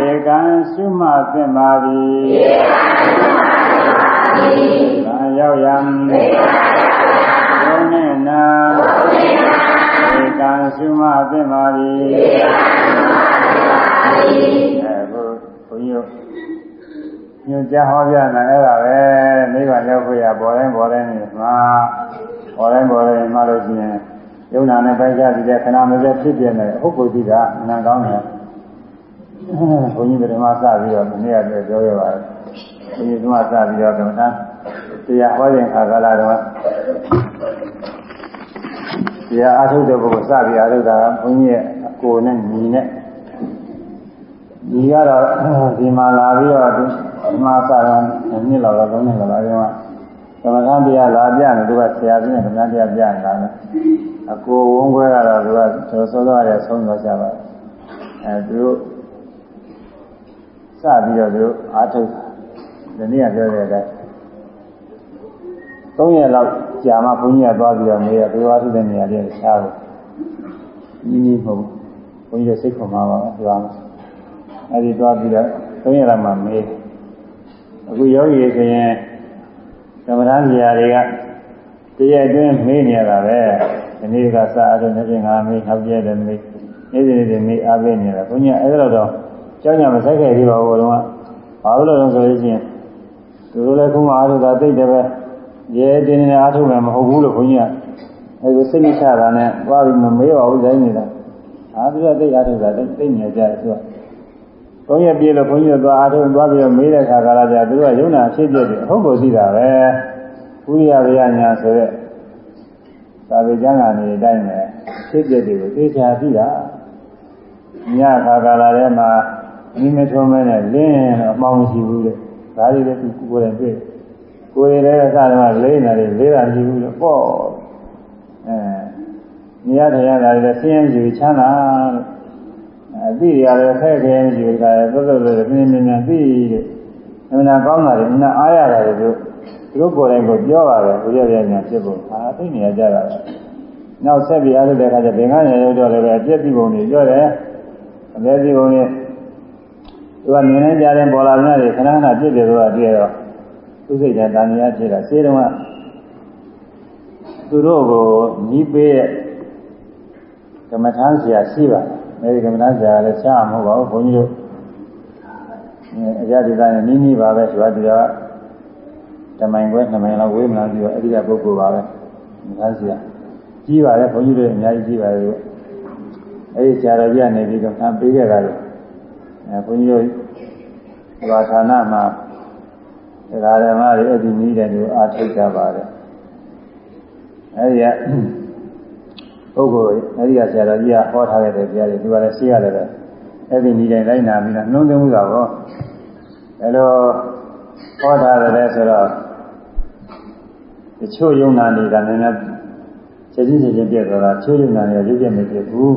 ဧကံစုမသင်ပါသည်သံရောက်ရန်ယုံနဲ့နံဧကံစုမသင်ပါသည် Thank you. ညွှန်ကြားဟောပြနေအဲ့ဒါပဲနိဗ္ဗာန်ရောက်ဖို့ရပေါ်တိုင်းပေါ်တိုင်းနေမှာပေါ်တိုင်းပေါ်တိုင်းမှလို့ရှိရင်ယုံနာနဲ့ပိုက်ကြပြီးတဲ့ခဏမစက်ဖြစ်ပြနေဟုတ်ပုဒ်တိကအနံကောင်းတယ်ဘုန်းကြီးပထမစပြီးတော့ဒီနေ့ကပြောရပါတယ်ဘုန်းကြီးကစပြီးတော့ကမ္မထာတရားဟောရင်ခါကာလတော့တရားအထုတ်တဲ့ပုဂ္ဂိုလ်စပြီးအထုတ်တာကဘုန်းကြီးရဲ့အကိုနဲ့ညီနဲ့ညီကတော့ဒီမှာလာပြီးတော့ ဒီမှာစတော့နှစ်လောက်တော့နှစ်လောက်တော့ကမ္မထာတရားလာပြတယ်သူကဆရာကြီးနဲ့ကမ္မထာတရားပြနေတာလေအကိုဝန်းခွဲကတော့သူကသောစောစောရဆုံးသွားကြပါတယ်အဲသူတို့စပြီးတော့သူအာထုတ်ဒီနေ့ကပြောတဲ့အတိုင်း၃ရက်လောက်ကြာမှဘုန်းကြီးကသွားပြီးတော့နေရသူအားထုတ်တဲ့နေရာလေးရှားတယ်ညီညီမဟုတ်ဘုန်းကြီးစိတ်ခွန်မှာပါသွားအဲဒီသွားပြီးတော့၃ရက်လောက်မှမေး အခုယောဂီဆိုရင်ကမ္မဋ္ဌာန်းဆရာတွေကတရက်အတွင်းမေးနေရတာပဲဒီနေ့ကစအားထုတ်နေငါမေးနောက်ပြည့်တယ်မေးနေ့စဉ်နေ့မေးအားပေးနေတာဘုန်းကြီးအဲ့ဒါတော့ကျောင်းညာမဆိုင်ခဲ့သေးပါဘူးတော့ဘာလို့လဲဆိုလို့ရှိရင်သူတို့လည်းခုမှအားထုတ်တာသိတယ်ပဲရဲတင်းနေအားထုတ်မယ်မဟုတ်ဘူးလို့ဘုန်းကြီးကအဲဒီစိတ်နှချတာနဲ့သွားပြီးမမေးပါဘူးဇိုင်းနေတာအားသူကသိအားထုတ်တာသိသိနေကြတယ်သူက ဘုန်းကြီးပြေလို့ဘုန်းကြီးကသွားအားထုတ်သွားပြီးတော့မေးတဲ့ခါကလာကြသူကယုံနာအဖြစ်ပြတယ်ဟုတ်ကိုသိတာပဲဥရိယဗျာညာဆိုတဲ့သာဝေကျမ်းကနေတိုင်းပဲဖြစ်ပြတယ်ကိုသိချာသိတာညခါကလာထဲမှာမိမထုံးမဲနဲ့လင်းတော့အမှောင်မရှိဘူးတဲ့ဒါတွေလည်းသူကိုယ်တိုင်တွေ့ကိုယ်တွေလည်းအစကလေးနေတယ်လေးတာမရှိဘူးလို့ပေါ့အဲမြရတရားတာလည်းဆင်းရဲယူချမ်းသာ အသိတွေလည်းဖဲ့ခဲယူကြတယ်သုတ်သုတ်လေးနင်းနင်းနင်းသိတယ်အမှန်ကောင်းတာတွေအမှန်အားရတာတွေသူတို့ကိုယ်တိုင်ကိုပြောပါတယ်ဘုရားရဲ့ညာဖြစ်ဖို့အာသိနေရကြတာနောက်ဆက်ပြီးအားထုတ်တဲ့အခါကျဘင်္ဂညာရောက်တော့လည်းပဲပြည့်ပြီးပုံတွေပြောတယ်အပြည့်ပြီးပုံတွေသူကမြင်နေကြတဲ့ပေါ်လာတဲ့ခဏခဏပြည့်တယ်ဆိုတာတွေ့တော့သူစိတ်ဓာတ်တန်မြာဖြစ်တာစေတုံးကသူတို့ကိုညီးပေးရဲ့ကမ္မထာဆရာရှိပါတယ် အဲဒီကမ္မထာဆရာကလည်းရှားမဟုတ်ပါဘူးဘုန်းကြီးတို့အကြဒေသနဲ့နီးနီးပါပဲဆိုတော့တမိုင်ခွဲနှစ်မိုင်လောက်ဝေးမလားပြီးတော့အဲ့ဒီကပုဂ္ဂိုလ်ပါပဲကမ္မထာဆရာကြီးပါတယ်ဘုန်းကြီးတို့အများကြီးကြီးပါတယ်အဲ့ဒီဆရာတော်ကြီးကနေပြီးတော့ခံပေးခဲ့တာလေအဲဘုန်းကြီးတို့ဘာဌာနမှာဒကာဓမ္မတွေအဲ့ဒီနည်းတဲ့လူအားထုတ်ကြပါတယ်အဲ့ဒီက ပုဂ္ဂိုလ်အဲ့ဒီကဆရာတော်ကြီးကဟောထားခဲ့တဲ့တရားတွေသူကလည်းရှိရတယ်ပဲအဲ့ဒီနည်းတိုင်းလိုက်နာပြီးတော့နှုံးသွင်းမှုတာပေါ့အဲ့လိုဟောထားတယ်ဆိုတော့တချို့ယုံနာနေတာနည်းနည်းချက်ချင်းချက်ချင်းပြည့်သွားတာချို့ယုံနာနေရုပ်ပြည့်မပြည့်ဘူး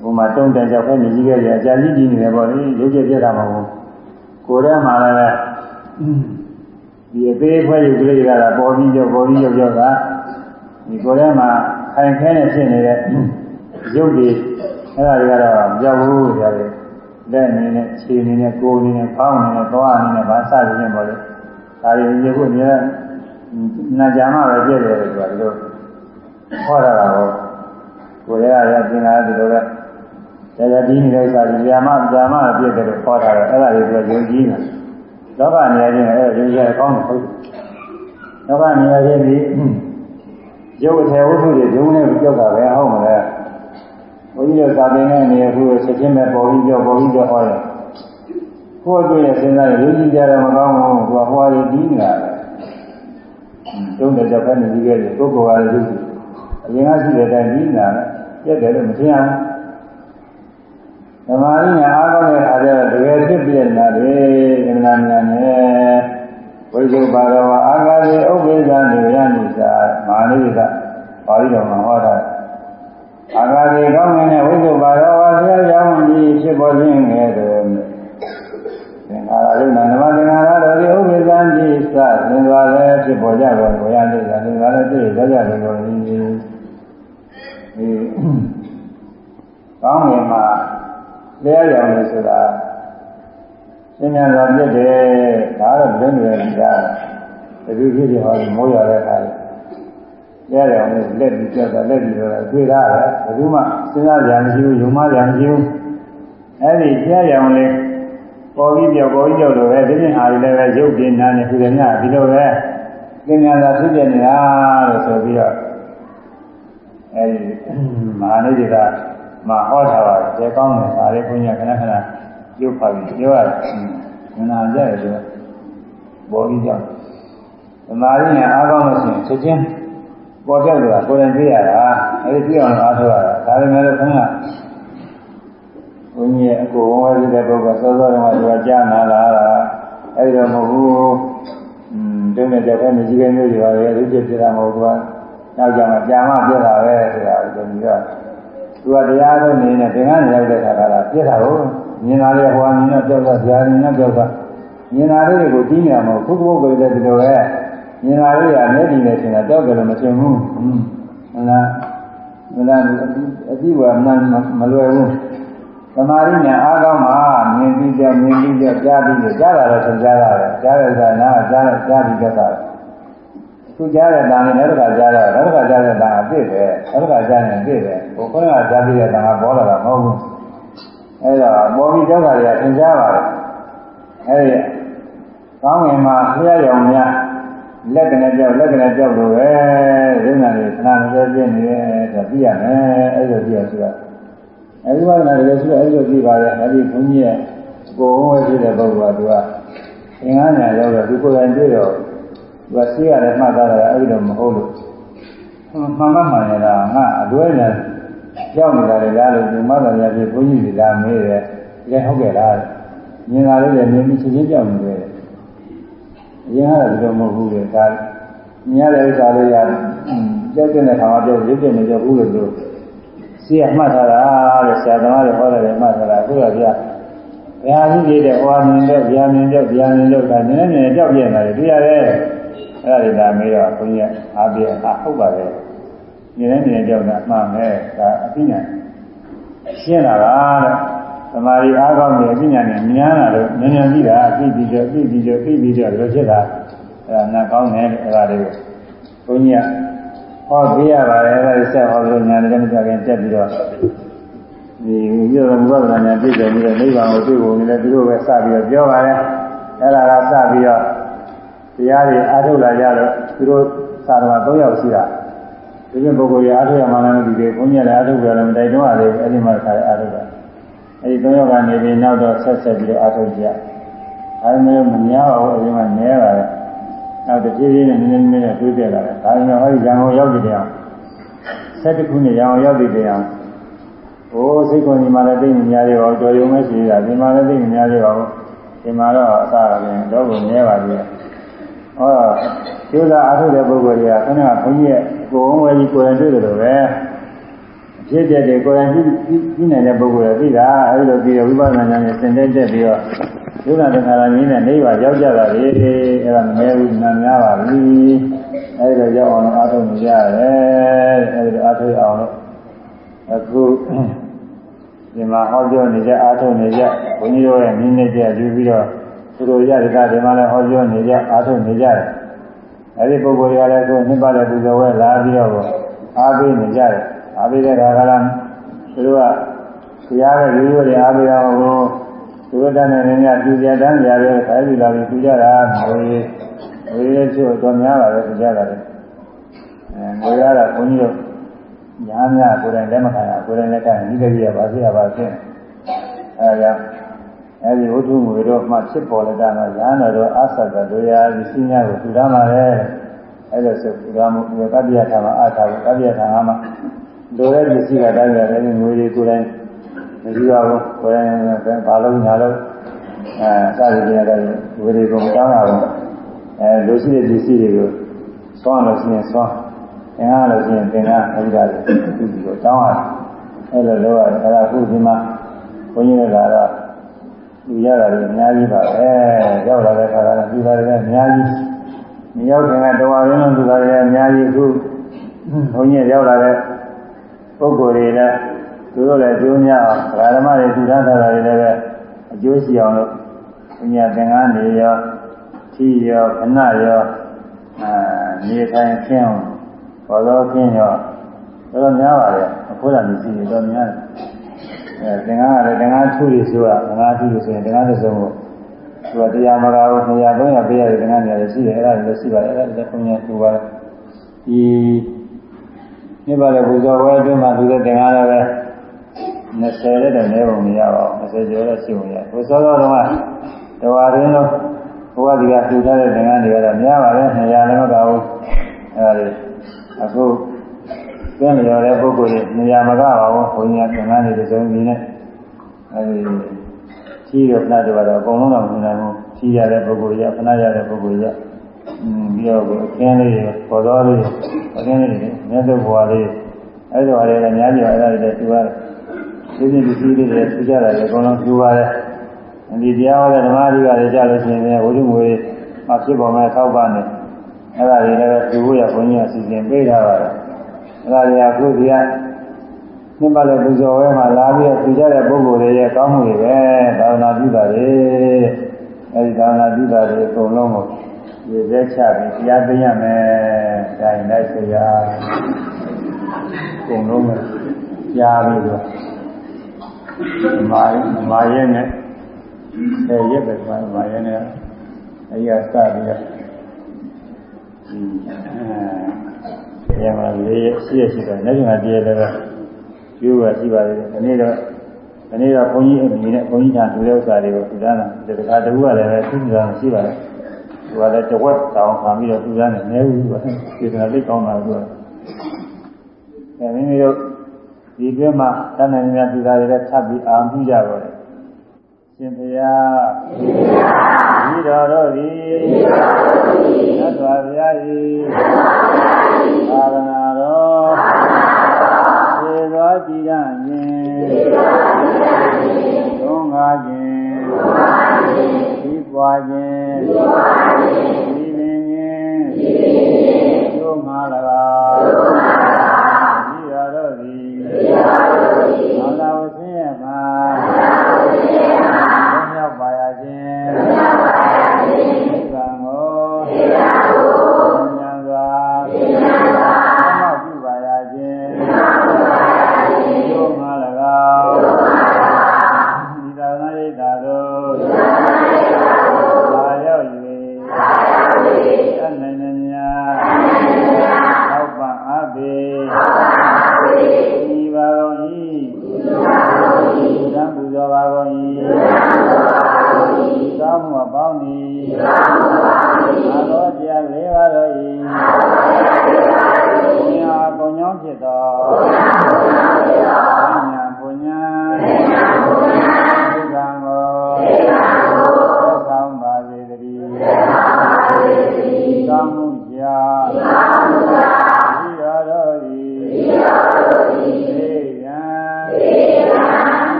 ဟိုမှာတုံးတန်ကြောက်ခဲမြည်ကြီးခဲ့ရအကြာကြီးကြီးနေတယ်ပေါ့လေရုပ်ပြည့်ပြည့်တာမဟုတ်ဘူးကိုယ်ထဲမှာလည်းဒီအသေးဖွဲရုပ်ကလေးတွေကပေါ်ပြီးကြောက်ပေါ်ပြီးကြောက်ကြောက်ကဒီကိုယ်ထဲမှာ ခိုင်ခဲနေဖြစ်နေတဲ့ရုပ်တွေအဲ့ဒါတွေကတော့ကြောက်ဘူးကြတယ်လက်အနေနဲ့ခြေအနေနဲ့ကိုယ်အနေနဲ့ဖောင်းအနေနဲ့သွားအနေနဲ့ဗာစသည်ချင်းပေါ့လေဒါတွေဒီခုအများနာကြမှာပဲပြည့်တယ်ဆိုတာဒီလိုဟောတာတော့ကိုယ်ရဲ့အပြင်လာဒီလိုပဲတရားဒီနေတဲ့ဥစ္စာဒီကြာမှကြာမှပြည့်တယ်လို့ဟောတာတော့အဲ့ဒါတွေကယုံကြည်နေတာလောကနေရာချင်းအဲ့ဒါယုံကြည်ရကောင်းတယ်ဟုတ်လောကနေရာချင်းဒီ ရုပ်အထည်ဝတ္ထုတွေယုံနေကြောက်တာပဲဟုတ်မလဲဘုန်းကြီးတို့သာသင်တဲ့နေရာခုဆက်ချင်းပဲပေါ်ပြီးကြောက်ပေါ်ပြီးကြောက်ဟောတယ်ကိုယ်တွေ့ရစဉ်းစားရယုံကြည်ကြတယ်မကောင်းဘူးသူကဟောရည်ပြီးနေတာတုံးတဲ့ကြောက်တဲ့နေကြီးရဲ့ပုဂ္ဂိုလ်ကလည်းယုံကြည်အရင်ကရှိတဲ့အတိုင်းပြီးနေတာနဲ့ပြက်တယ်လို့မထင်ရဘူးဓမ္မရင်းအားကောင်းတဲ့အခါကျတော့တကယ်ဖြစ်ပြနေတာလေကမ္မနာနာနဲ့ ဝိဇ္ဇပါတော်အာဂါတိဥပ္ပေဇာနေရနိသာမာနိကပါဠိတော်မှာဟောတာအာဂါတိကောင်းတဲ့ဝိဇ္ဇပါတော်ဝါဆရာကြောင့်ဒီဖြစ်ပေါ်ခြင်းငယ်တော်သင်္ခါရရုပ်နာဓမ္မသင်္ခါရတော်ဒီဥပ္ပေဇာတိစသင်္ခါရဖြစ်ပေါ်ကြတော်ကိုရနိသာသင်္ခါရပြည့်ကြကြတော်ကိုဒီကောင်းငင်မှာတရားရောင်နေဆိုတာ ရှင်းမြန်စွာပြည့်တယ်ဒါတော့ဘယ်လိုလဲကြာဘယ်သူဖြစ်ဖြစ်ဟောမိုးရတဲ့အခါတရားရောင်နေလက်ပြီးကြောက်တာလက်ပြီးတော့တွေ့တာပဲဘယ်သူမှစဉ်းစားကြမရှိဘူးယုံမကြမရှိဘူးအဲ့ဒီတရားရောင်လေးပေါ်ပြီးပြောက်ပေါ်ပြီးကြောက်တော့ပဲဒီနေ့ဟာလည်းပဲရုပ်ပြင်းနာနေခုလည်းညဒီလိုပဲသင်္ညာသာဖြစ်ပြနေတာလို့ဆိုပြီးတော့အဲဒီမဟာနိဒကမှာဟောထားပါတယ်ကျေကောင်းတယ်ဒါလေးဘုန်းကြီးခဏခဏ ရုပ်ပါပြီးပြောရတယ်။ငနာကြရတယ်ဆိုဘောကြီးကြောင့်သမာဓိနဲ့အားကောင်းလို့ရှိရင်ချက်ချင်းပေါ်ပြောက်လာကိုယ်တိုင်သိရတာအဲဒီသိအောင်အားထုတ်ရတာဒါပေမဲ့လည်းခဏဘုန်းကြီးရဲ့အကိုဝဝဲတဲ့ပုဂ္ဂိုလ်စောစောတုန်းကသူကကြားနာလာတာအဲဒီတော့မဟုတ်ဘူးอืมတုံးတဲ့ကြောက်တဲ့ကြီးကလေးမျိုးတွေပါလေအလုပ်ပြပြတာမဟုတ်ဘူးကနောက်ကြမှာကြာမှပြတာပဲဆိုတာဒီလိုမျိုးသူကတရားလို့နေနေသင်္ကန်းရောက်တဲ့ခါကလာပြစ်တာကို မြင်လာတဲ့ဟောမြင်တော့ကြောက်တာကြားမြင်တော့ကြောက်တာမြင်လာတဲ့ကိုတီးနေမှာခုခုပုဂ္ဂိုလ်တွေဒီလိုပဲမြင်လာတဲ့ကမျက်ဒီနဲ့ရှင်တာကြောက်တယ်လို့မထင်ဘူးဟင်းလားမလားအကြည့်ကမမလွယ်ဘူးသမာဓိညာအားကောင်းမှမြင်ပြီးကြမြင်ပြီးကြကြားပြီးကြကြားတာတော့သင်ကြားရတယ်ကြားတဲ့ကနာကြားတဲ့ကြားပြီးကြတာသူကြားတဲ့တန်နဲ့နောက်တစ်ခါကြားတယ်နောက်တစ်ခါကြားတဲ့တန်အပြည့်ပဲနောက်တစ်ခါကြားရင်ပြည့်တယ်ဟိုခေါင်းကကြားပြီးတဲ့တန်ကပေါ်လာတာမဟုတ်ဘူး အဲဒါပေါ်ပြီးကြောက်တာတွေကသင်ကြားပါတယ်အဲဒီကောင်းငင်မှာဖျားရောင်များလက်ကနဲ့ကြောက်လက်ကနဲ့ကြောက်လို့ပဲဒုက္ခတွေခဏမစဲပြင်းနေတယ်ဆိုပြီးရမယ်အဲလိုပြီးရဆိုတော့အဲဒီဘာသာတွေဆိုတော့အဲဒီလိုပြီးပါတယ်အဲဒီဘုန်းကြီးရဲ့ကိုယ်ဝဲဖြစ်တဲ့ပုဂ္ဂိုလ်ကသူကအင်္ဂါညာရောက်တော့ဒီကိုယ်တိုင်တွေ့တော့သူကသိရတယ်မှတ်သားတယ်အဲ့ဒီတော့မဟုတ်လို့မှန်မှန်မှန်ရတာငါအလွဲနဲ့ ရောက်နေတာလေလားလို့ဒီမသာရပြဘုန်းကြီးတွေကမေးတယ်ဒီဟုတ်ကဲ့လားမြင်လာလို့လည်းမြင်ပြီးချင်းချင်းကြောက်နေတယ်အရင်ကတော့ဒီလိုမဟုတ်ဘူးလေဒါမြင်ရတဲ့ဥစ္စာလေးကကြောက်တဲ့ခါမှာကြောက်ရုပ်ပြနေကြောက်ဘူးလို့သူစီရမှတ်ထားတာတဲ့ဆရာသမားတွေဟောတယ်မှတ်ထားတာအခုကပြဘုရားကြီးကြီးတဲ့ဟောမြင်တဲ့ဗျာမြင်တဲ့ဗျာမြင်တဲ့ဒါနည်းနည်းကြောက်ပြနေတာတွေ့ရတယ်အဲ့ဒါတွေဒါမေးတော့ဘုန်းကြီးအားပြအာဟုတ်ပါလေ မြင်နေမြင်ကြောက်တာမှန်မယ်ဒါအသိဉာဏ်ရှင်းလာတာတဲ့သမာဓိအားကောင်းနေအသိဉာဏ်နဲ့ဉာဏ်လာလို့ဉာဏ်ဉာဏ်ပြီးတာအသိပြီးကြောအသိပြီးကြောသိပြီးကြောလို့ဖြစ်တာအဲ့ဒါနာကောင်းတယ်အဲ့ဒါလေးကိုဘုန်းကြီးကဟောပြရပါတယ်အဲ့ဒါဆက်ဟောလို့ညာလည်းမကြခင်တက်ပြီးတော့ဒီဥပ္ပဒမုပ္ပဒနာပြည့်စုံပြီးတော့နိဗ္ဗာန်ကိုတွေ့ဖို့လည်းသူတို့ပဲစပြီးတော့ပြောပါတယ်အဲ့ဒါကစပြီးတော့တရားတွေအားထုတ်လာကြတော့သူတို့သာဓမ္မ၃ယောက်ရှိတာ ဒီပြင်ပုဂ္ဂိုလ်ရအားထုတ်ရမှလည်းဒီတွေဘုန်းကြီးလည်းအားထုတ်ကြတယ်မတိုက်တွန်းရသေးဘူးအဲ့ဒီမှာခါရအားထုတ်တာအဲ့ဒီ၃ယောက်ကနေပြီးနောက်တော့ဆက်ဆက်ပြီးတော့အားထုတ်ကြအဲ့ဒီမျိုးမများပါဘူးအဲ့ဒီမှာနည်းပါတယ်နောက်တစ်ပြေးပြေးနဲ့နည်းနည်းနည်းနဲ့တွေးပြလာတယ်ဒါပေမဲ့ဟောဒီရံကုန်ရောက်ကြတယ်အောင်ဆက်တစ်ခုနဲ့ရံကုန်ရောက်ကြတယ်အောင်ဟိုစိတ်ကိုညီမလည်းသိမများသေးပါဘူးတော်ရုံနဲ့ရှိတာဒီမှာလည်းသိမများသေးပါဘူးဒီမှာတော့အစရရင်တော့ကိုနည်းပါသေးတယ်ဟောကျိုးသားအားထုတ်တဲ့ပုဂ္ဂိုလ်တွေကခဏကဘုန်းကြီးရဲ့ ကိုယ်ဝဲကြီးကိုယ်ရင်တွေ့တယ်လို့ပဲအဖြစ်ပြတွေကိုယ်ရင်ကြည့်ကြည့်နိုင်တဲ့ပုဂ္ဂိုလ်တွေသိတာအဲဒီလိုပြီးတော့ဝိပဿနာဉာဏ်နဲ့သင်တဲ့တက်ပြီးတော့ဒုက္ခသင်္ခါရကြီးနဲ့နိဗ္ဗာန်ရောက်ကြတာလေအဲဒါမမဲဘူးနာများပါပြီအဲဒီတော့ရောက်အောင်အားထုတ်နေကြရတယ်အဲဒီတော့အားထုတ်အောင်လို့အခုဒီမှာဟောပြောနေကြအားထုတ်နေကြဘုန်းကြီးတို့ရဲ့နည်းနဲ့ကြယူပြီးတော့သူတို့ရတဲ့ကဒီမှာလည်းဟောပြောနေကြအားထုတ်နေကြတယ် အဲဒီပုဂ္ဂိုလ်တွေကလည်းကိုနှစ်ပါးတဲ့ပူဇော်ဝဲလာပြီးတော့အားပေးနေကြတယ်အားပေးတဲ့ခါကလည်းသူတို့ကတရားရဲ့ရိုးရိုးတွေအားပေးတော့ဟိုသူတို့တန်းနေနေပြူကြတန်းကြရဲခိုင်းပြီးလာပြီးပြူကြတာငွေငွေလေးချို့တော်များပါပဲပြူကြတာလေအဲငွေရတာဘုန်းကြီးတို့ညာများကိုယ်တိုင်လက်မခံရကိုယ်တိုင်လက်ခံဤတကြီးရပါစေရပါစေအဲဒါကြောင့် အဲဒီဝိထုငွေတော့မှဖြစ်ပေါ်လက်တာတော့ညာတော်တော့အသတ်တို့ရာဒီစည်းများကိုထူထားပါလေအဲဒါဆိုဒီကမှုဒီကတ္တိယထာမှာအာထာကိုတတ္တိယထာမှာလိုတဲ့ပစ္စည်းကတိုင်းရတယ်ငွေတွေကိုယ်တိုင်မရှိပါဘူးကိုယ်တိုင်ဘာလို့ညာလို့အဲစသည်တွေရတယ်ဝေဒီကိုမတောင်းရဘူးအဲလိုရှိတဲ့ပစ္စည်းတွေကိုဆွမ်းလို့ရှိရင်ဆွမ်းသင်္ကားလို့ရှိရင်သင်္ကားအဲဒီကတွေသူ့ကိုတောင်းရတယ်အဲလိုလိုရတယ်အဲဒါခုဒီမှာဘုန်းကြီးတွေက တော့သူရတာတွေအများကြီးပါပဲရောက်လာတဲ့ခါကလည်းသူတာတွေအများကြီးမရောက်ခင်ကတော်ရင်းလုံးသူတာတွေအများကြီးအခုဘုန်းကြီးရောက်လာတဲ့ပုဂ္ဂိုလ်တွေလည်းသူတို့လည်းကျိုးများအောင်ဓမ္မတွေသူထားတာတွေလည်းပဲအကျိုးရှိအောင်လို့ဘုရားသင်္ကန်းတွေရောထီရောခဏရောအာနေထိုင်ခင်းအောင်ဘောတော်ခင်းရောတော်များပါလေအခုလာနေစီတော်များတယ် အဲသင်္ကန်းကလည်းသင်္ကန်းထုရဆိုတာသင်္ကန်းထုရဆိုရင်သင်္ကန်းတစ်စုံကိုသူကတရားမကာဘူး200 300ပေးရတယ်သင်္ကန်းတွေလည်းရှိတယ်အဲ့ဒါလည်းရှိပါတယ်အဲ့ဒါလည်းဘုရားသူပါဒီနိဗ္ဗာန်ရဲ့ပူဇော်ပွဲအတွင်းမှာသူတဲ့သင်္ကန်းလည်းပဲ20တဲ့တဲ့နေပုံမရပါဘူး20ကျော်တဲ့ရှိပုံရဘုစောတော်တော်ကတော်ရင်းလို့ဘုရားဒီကထူထားတဲ့သင်္ကန်းတွေကတော့များပါလေ200လည်းမကဘူးအဲ့ဒါလေအခု ကျင်းလျော်တဲ့ပုဂ္ဂိုလ်တွေနေရာမကပါဘူးဘုန်းကြီးကသင်္ကန်းတွေသုံးပြီးနဲ့အဲဒီကြီးရဖနာတွေကတော့အကုန်လုံးတော့မနိုင်ဘူးကြီးရတဲ့ပုဂ္ဂိုလ်ရဖနာရတဲ့ပုဂ္ဂိုလ်ရပြီးတော့အခင်းလေးပေါ်တော်လေးအခင်းလေးမြတ်စွာဘုရားလေးအဲ့လိုအရေးလည်းအများကြီးအဲ့ဒါတွေလည်းသူရတယ်ဒီနေ့ဒီကြီးလေးတွေသူကြတာလည်းအကုန်လုံးသူပါတယ်ဒီတရားဟောတဲ့ဓမ္မအဓိကတွေကြားလို့ရှိရင်ဝိသုငွေမှာဖြစ်ပေါ်မဲ့သောက်ပါနဲ့အဲ့ဒါတွေလည်းသူ့ကိုရဘုန်းကြီးကစီစဉ်ပေးထားပါတယ်အဲ့ ဒါတွေကအခုဒီကမြတ်ပါလေပူဇော်ဝဲမှာလာပြီးတော့သူကြတဲ့ပုဂ္ဂိုလ်တွေရဲ့ကောင်းမှုတွေပဲသာသနာပြုတာတွေအဲဒီသာသနာပြုတာတွေအကုန်လုံးကိုရေစဲချပြီးတရားသိရမယ်ဒါရင်လိုက်ဆရာအကုန်လုံးပဲကြားပြီးတော့မာမာရဲ့နဲ့ဆယ်ရက်ပဲဆိုမာရဲ့နဲ့အဲဒီကစပြီးတော့ အဲရမှာလေးရှိရရှိတယ်နေ့ကတည်းကလည်းကျိုးပါရှိပါသေးတယ်ဒီနေ့တော့ဒီနေ့တော့ဘုန်းကြီးအမိနဲ့ဘုန်းကြီးကတူတဲ့ဥစ္စာတွေကိုထူတာလားဒီတစ်ခါတကူကလည်းပဲသူ့ကြတာမရှိပါဘူးသူကလည်းတဝက်တောင်းခံပြီးတော့ထူတာနဲ့နဲဘူးကွာဒီကလေးကောင်းတာကွာအဲမိမိတို့ဒီပြမှာတဏ္ဍာများထူတာတွေလည်းထပ်ပြီးအာမှုကြပါလေ ရှင်ဘုရားဤတော်တို့သည်သတ္တဝါဘုရား၏သာသနာတော်သေသောကြည်ရခြင်းသုံးငါခြင်းဒီပွားခြင်းဒီပင်ခြင်းကျိုးငါ၎င်းဤတော်တို့သည်